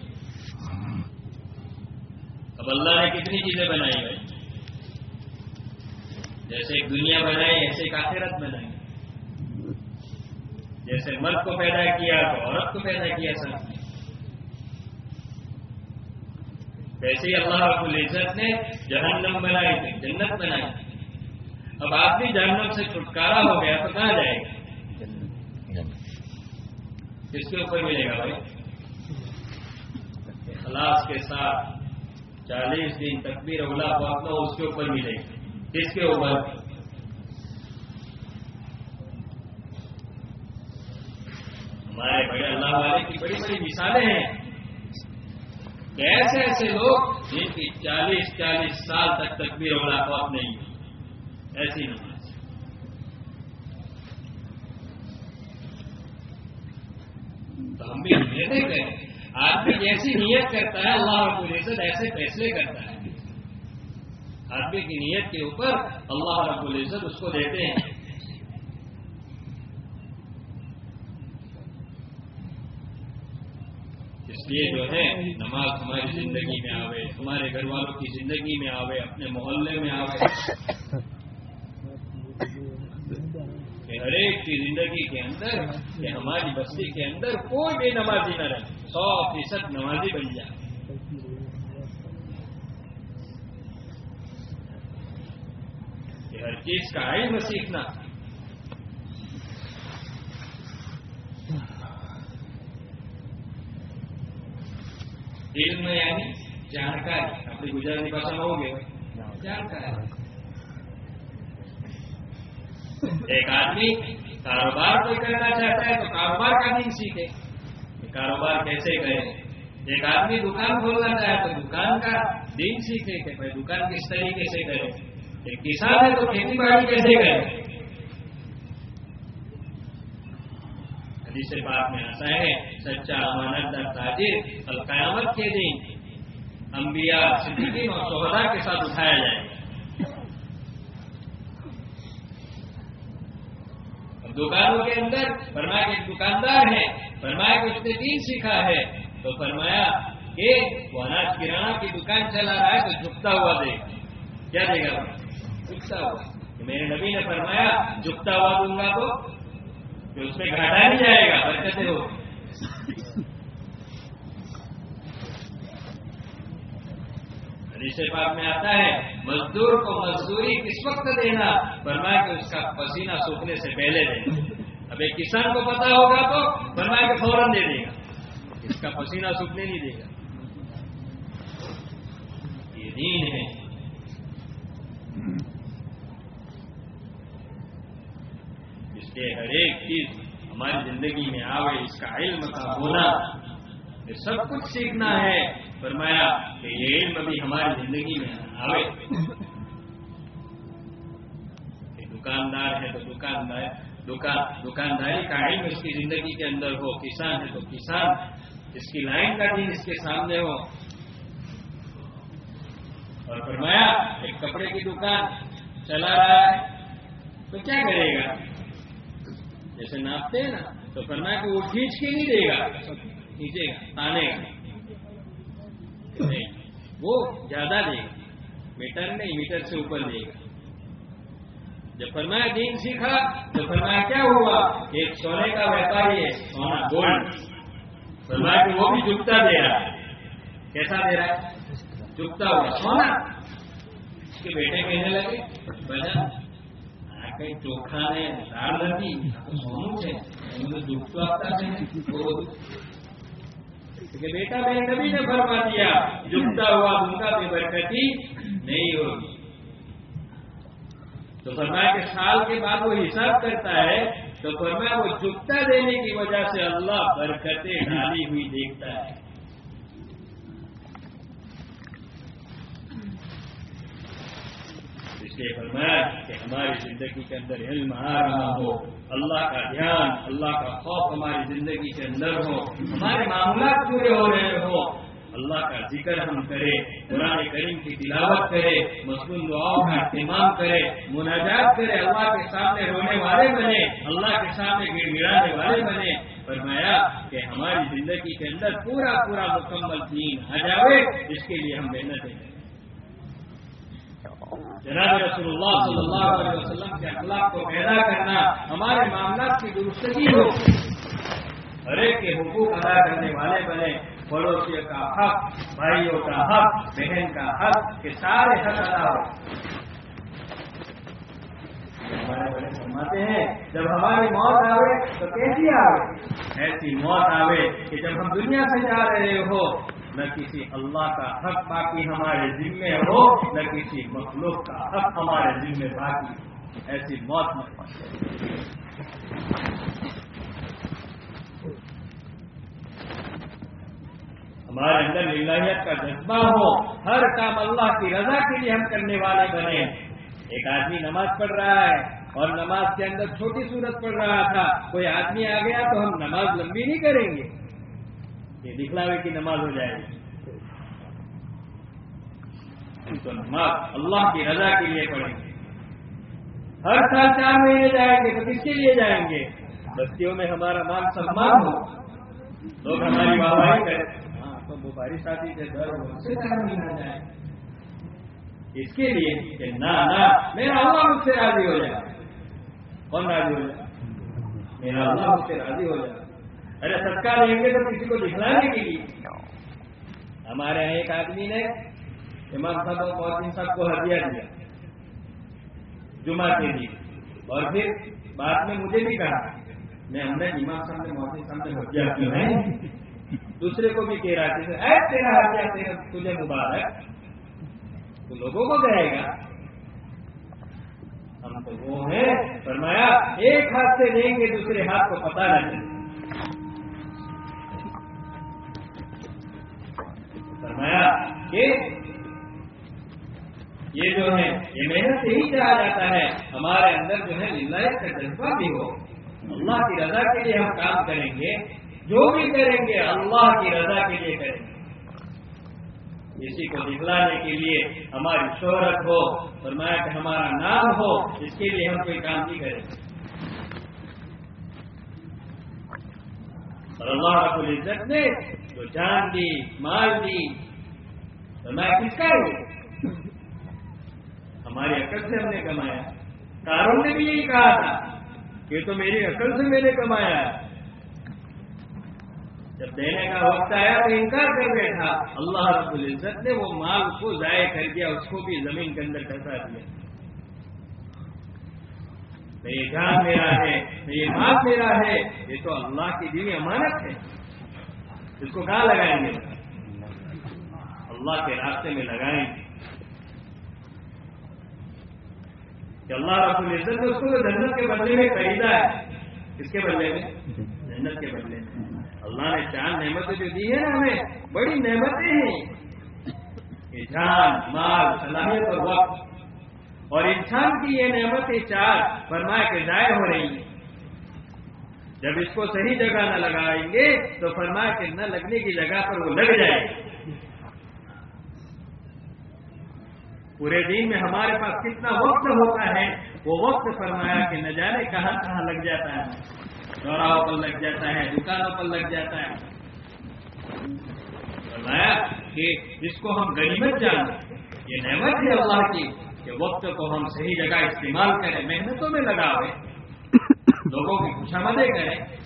اب اللہ نے کتنی چیزیں بنائی بھائی جیسے ایک دنیا بنائی ایسے ایک آخرت بنائی۔ جیسے مرد کو پیدا کیا، تو عورت کو پیدا کیا سب نے۔ ویسے ہی اللہ رب العزت نے جہنم بنائی تھی جنت بنائی۔ اب آدمی جہنم سے چھٹکارا ہو گیا تو کہاں جائے گا؟ کس کے اوپر ملے گا بھائی؟ خلاص کے ساتھ۔ چالیس دن تکبیر اولا پہنچنا اس کے اوپر ملے گا کس کے اوپر؟ ہمارے بڑے اللہ والے کی بڑی بڑی مثالیں ہیں۔ ایسے ایسے لوگ جن کی چالیس چالیس سال تک تکبیر اولا پہنچ نہیں ایسی نماز۔ تو ہم بھی نیتیں کریں آدمی جیسی نیت کرتا ہے، اللہ رب العزت ایسے فیصلے کرتا ہے۔ آدمی کی نیت کے اوپر اللہ رب العزت اس کو دیتے ہیں۔ اس لیے جو ہے، نماز ہماری زندگی میں آوے، ہمارے گھر والوں کی زندگی میں آوے، اپنے محلے میں آوے کہ ہر ایک کی زندگی کے اندر کہ ہماری بستی کے اندر کوئی بھی نمازی نہ رہے، سو فیصد نمازی بن جائے۔ ہر چیز کا علم سیکھنا۔ علم یعنی جانکاری۔ اپنی گجراتی بھاشا میں ہوگے جانکاری۔ ایک آدمی کاروبار کوئی کرنا چاہتا ہے تو کاروبار کا دن سیکھے۔ کاروبار کیسے کرے؟ ایک آدمی دکان کھولنا چاہے تو دکان کا دن سیکھے کہ بھائی دکان کس طریقے سے کرے۔ ایک کسان ہے تو کھیتی باڑی کیسے کرے؟ حدیث بات میں آتا ہے، سچا امانت دار تاجر، القیامت کے دن انبیاء، صدیقین اور شہدا کے ساتھ اٹھایا جائے گا دکانوں کے اندر فرمایا کہ ایک دکاندار ہے، فرمایا کہ اس نے دین سیکھا ہے، تو فرمایا کہ وہ اناج کرانہ کی دکان چلا رہا ہے تو جھکتا ہوا دے گا کیا دے گا جھکتا ہوا۔ میرے نبی نے فرمایا، جھکتا ہوا دوں گا تو اس میں گھاٹا نہیں جائے گا، برکتیں ہو حدیث پاک میں آتا ہے، مزدور کو مزدوری کس وقت دینا؟ فرمایا کہ اس کا پسینہ سوکھنے سے پہلے دینا اب ایک کسان کو پتا ہوگا تو فرمایا کہ فوراً دے دے گا۔ اس کا پسینہ سوکھنے نہیں دے گا۔ یہ دین ہے۔ اس لیے ہر ایک چیز ہماری زندگی میں آوے، اس کا علم کا ہونا یہ سب کچھ سیکھنا ہے۔ فرمایا کہ یہ علم بھی ہماری زندگی میں آوے۔ دکاندار ہے تو دکاندار دکان دکانداری کا علم اس کی زندگی کے اندر ہو، کسان ہے تو کسان۔ اس کی لائن کا دن اس کے سامنے ہو۔ اور فرمایا، ایک کپڑے کی دکان چلا رہا ہے، تو کیا کرے گا؟ جیسے ناپتے ہیں نا، تو فرمایا کہ وہ کھینچ کے نہیں دے گا کھینچے گا، تانے گا۔ وہ زیادہ دے گا میٹر نہیں میٹر سے اوپر دے گا جب فرمایا دین سیکھا تو فرمایا کیا ہوا ایک سونے کا ویپاری ہے سونا گولڈ فرمایا کہ وہ بھی جھکتا دے رہا ہے کیسا دے رہا ہے جھکتا ہوا سونا اس کے بیٹے کہنے لگے بجا کئی چوکھا نے دال નથી સોનું છે એનું તો દુઃખ તો આપતા છે کہ بیٹا میں نبی نے فرما دیا جمتا ہوا دوں بے برکتی نہیں ہوگی تو فرمایا کہ سال کے بعد وہ حساب کرتا ہے تو فرمایا وہ جبتا دینے کی وجہ سے اللہ برکتیں ڈالی ہوئی دیکھتا ہے۔ اس لیے فرمایا کہ ہماری زندگی کے اندر علم آ رہا ہو، اللہ کا دھیان، اللہ کا خوف ہماری زندگی کے اندر ہو، ہمارے معاملات پورے ہو رہے ہوں۔ اللہ کا ذکر ہم کرے قرآن کریم کی تلاوت کرے مصنوع دعاؤں کا اہتمام کرے مناجات کرے اللہ کے سامنے رونے والے بنے اللہ کے سامنے گڑ گڑانے والے بنے فرمایا کہ ہماری زندگی کے اندر پورا پورا مکمل دین آ جاوے اس کے لیے ہم محنتیں کریں۔ جناب رسول اللہ صلی اللہ علیہ وسلم کے اخلاق کو پیدا کرنا ہمارے معاملات کی درستگی ہو۔ ہر ایک کے حقوق ادا کرنے والے بنے، پڑوسیوں کا حق، بھائیوں کا حق، بہن کا حق کے سارے حق ادا ہو۔ ہمارے بڑے فرماتے ہیں، جب ہماری موت آوے تو کیسی آوے؟ ایسی موت آوے کہ جب ہم دنیا سے جا رہے ہو نہ کسی اللہ کا حق باقی ہمارے ذمے ہو، نہ کسی مخلوق کا حق ہمارے ذمے باقی ایسی موت میں ہمارے اندر للہیت کا جذبہ ہو، ہر کام اللہ کی رضا کے لیے ہم کرنے والے بنے۔ ایک آدمی نماز پڑھ رہا ہے اور نماز کے اندر چھوٹی صورت پڑھ رہا تھا، کوئی آدمی آ گیا تو ہم نماز لمبی نہیں کریں گے۔ یہ دکھلاوے کی نماز ہو جائے گی۔ تو نماز اللہ کی رضا کے لیے پڑھیں گے۔ ہر سال چار مہینے جائیں گے تو کس کے لیے جائیں گے؟ بستیوں میں ہمارا مان سلمان ہو۔ لوگ ہماری واہ کریں۔ ہاں تو بخاری ساتھی سے در ہو۔ سے چار مہینہ جائیں۔ اس کے لیے کہ نہ نہ میرا اللہ مجھ سے راضی ہو جائے۔ کون راضی ہو جائے؟ میرا اللہ مجھ سے راضی ہو جائے۔ ارے صدقہ لیں گے تو کسی کو دکھلانے کے لیے ہمارے یہاں ایک آدمی نے امام صاحب اور محسن صاحب کو ہدیہ دیا، جمعہ کے لیے۔ اور پھر بعد میں مجھے بھی کہا، میں ہم نے امام صاحب نے محسن صاحب نے ہدیہ کی ہے؟ دوسرے کو بھی کہہ رہا تھا، اے تیرا ہدیہ، تیرا تجھے مبارک تو لوگوں کو کہے گا۔ ہم تو وہ ہیں۔ فرمایا، ایک ہاتھ سے دیں گے، دوسرے ہاتھ کو پتا نہ چلے فرمایا کہ یہ جو ہے، یہ محنت سے ہی چاہا جاتا ہے، ہمارے اندر جو ہے للہیت کا جذبہ بھی ہو۔ اللہ کی رضا کے لیے ہم کام کریں گے، جو بھی کریں گے، اللہ کی رضا کے لیے کریں گے۔ کسی کو دکھلانے کے لیے ہماری شہرت ہو، فرمایا کہ ہمارا نام ہو، اس کے لیے ہم کوئی کام نہیں کریں اور اللہ رب العزت نے جو جان دی، مال دی فرمایا کس کا ہے ہماری عقل سے ہم نے کمایا۔ کاروں نے بھی یہی کہا تھا کہ تو میری عقل سے میں نے کمایا۔ جب دینے کا وقت آیا تو انکار کر بیٹھا اللہ رب العزت نے وہ مال کو ضائع کر دیا، اس کو بھی زمین کے اندر کھسا دیا۔ یہ جان میرا ہے یہ مال میرا ہے، یہ تو اللہ کی دینی امانت ہے۔ اس کو کہاں لگائیں گے؟ اللہ کے راستے میں لگائیں گے۔ کہ اللہ رب العزت نے اس کو جنت کے بدلے میں خریدا ہے، کس کے بدلے میں؟ جنت کے بدلے میں۔ اللہ نے چار نعمتیں جو دی ہیں نا ہمیں، بڑی نعمتیں ہیں۔ جان، مال، صلاحیت اور وقت۔ اور انسان کی یہ نعمتیں چار فرمایا کہ ضائع ہو رہی ہیں۔ جب اس کو صحیح جگہ نہ لگائیں گے، تو فرمایا کہ نہ لگنے کی جگہ پر وہ لگ جائے پورے دن میں ہمارے پاس کتنا وقت ہوتا ہے، وہ وقت فرمایا کہ نہ جانے کہاں کہاں لگ جاتا ہے۔ چوراہوں پر لگ جاتا ہے، دکانوں پر لگ جاتا ہے۔ فرمایا کہ جس کو ہم غنیمت جانیں یہ نعمت ہے اللہ کی کہ وقت کو ہم صحیح جگہ استعمال کریں، محنتوں میں لگاویں لوگوں کی خوشامدیں کریں۔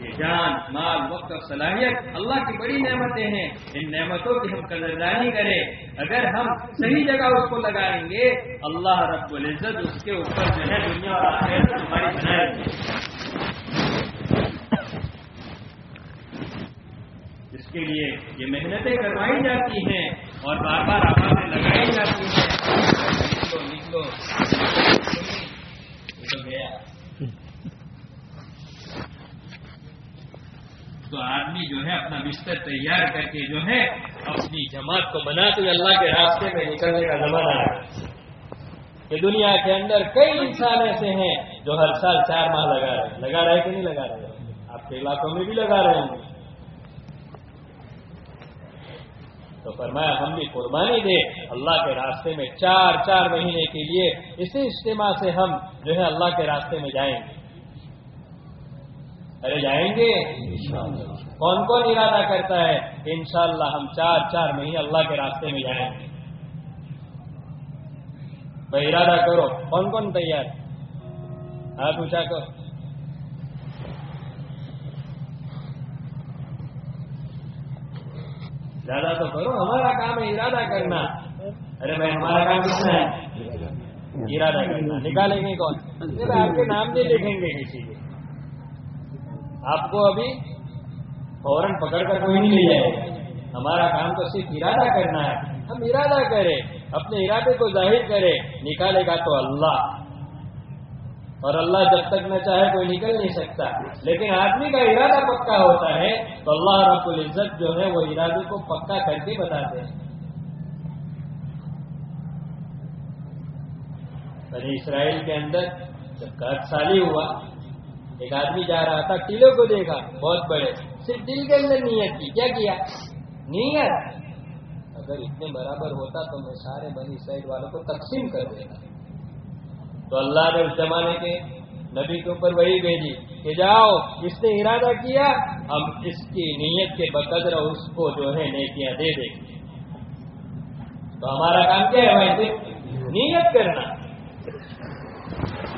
یہ جان، مال، وقت اور صلاحیت اللہ کی بڑی نعمتیں ہیں۔ ان نعمتوں کی ہم قدردانی کریں۔ اگر ہم صحیح جگہ اس کو لگائیں گے، اللہ رب العزت اس کے اوپر جو ہے دنیا اور آخرت ہماری بنائے گی اس کے لیے یہ محنتیں کروائی جاتی ہیں اور بار بار آبادیں لگائی جاتی ہیں۔ نکلو۔ نکلو تو گیا۔ تو آدمی جو ہے اپنا بستر تیار کر کے جو ہے اپنی جماعت کو بناتے ہوئے اللہ کے راستے میں نکلنے کا زمانہ ہے۔ کہ دنیا کے اندر کئی انسان ایسے ہیں جو ہر سال چار ماہ لگا رہے ہیں۔ لگا رہے کہ نہیں لگا رہے؟ آپ کے علاقوں میں بھی لگا رہے ہیں تو فرمایا، ہم بھی قربانی دے اللہ کے راستے میں چار چار مہینے کے لیے۔ اسی اجتماع سے ہم جو ہے اللہ کے راستے میں جائیں گے۔ ارے جائیں گے؟ کون کون ارادہ کرتا ہے؟ انشاءاللہ ہم چار چار مہینے اللہ کے راستے میں جائیں۔ گے بھائی ارادہ کرو۔ کون کون تیار؟ ہاتھ اونچا کرو۔ زیادہ تو کرو ہمارا کام ہے ارادہ کرنا۔ ارے بھائی ہمارا کام کتنا ہے؟ ارادہ کرنا۔ نکالیں گے کون؟ آپ کے نام نہیں لکھیں گے کسی کے۔ آپ کو ابھی فوراً پکڑ کر کوئی نہیں لے جائے۔ گا ہمارا کام تو صرف ارادہ کرنا ہے۔ ہم ارادہ کریں، اپنے ارادے کو ظاہر کریں۔ نکالے گا تو اللہ۔ اور اللہ جب تک نہ چاہے کوئی نکل نہیں سکتا۔ لیکن آدمی کا ارادہ پکا ہوتا ہے، تو اللہ رب العزت جو ہے وہ ارادے کو پکا کر کے بتاتے ہیں۔ بنی اسرائیل کے اندر جب قد سالی ہوا ایک آدمی جا رہا تھا، ٹیلوں کو دیکھا، بہت بڑے۔ صرف دل کے اندر نیت کی کیا کیا؟ نیت۔ اگر اتنے برابر ہوتا تو میں سارے بنی اسرائیل والوں کو تقسیم کر دیتا۔ تو اللہ نے اس زمانے کے نبی کے اوپر وہی بھیجی کہ جاؤ، اس نے ارادہ کیا، ہم اس کی نیت کے بقدر اس کو جو ہے نیکیاں دے دیں گے۔ تو ہمارا کام کیا ہے؟ بھائی نیت کرنا۔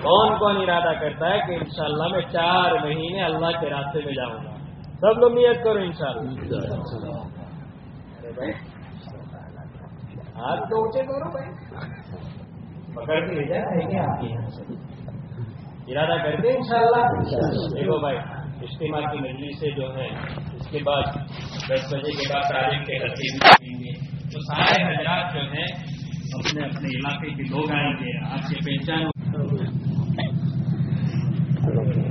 کون کون ارادہ کرتا ہے کہ انشاءاللہ میں چار مہینے اللہ کے راستے میں جاؤں گا؟ سب لوگ نیت کرو انشاءاللہ۔ ارے بھائی، ہاتھ تو اونچے کرو بھائی۔ پکڑ کے لے جائیں آپ کے یہاں سے۔ ارادہ کرتے ان شاء اللہ دیکھو بھائی، اجتماع کی مجلس سے جو ہے اس کے بعد دس بجے کے بعد تعلیم کے رسید دیں گے۔ تو سارے حضرات جو ہیں، اپنے اپنے علاقے کے لوگ آئیں گے، آپ کی پہچان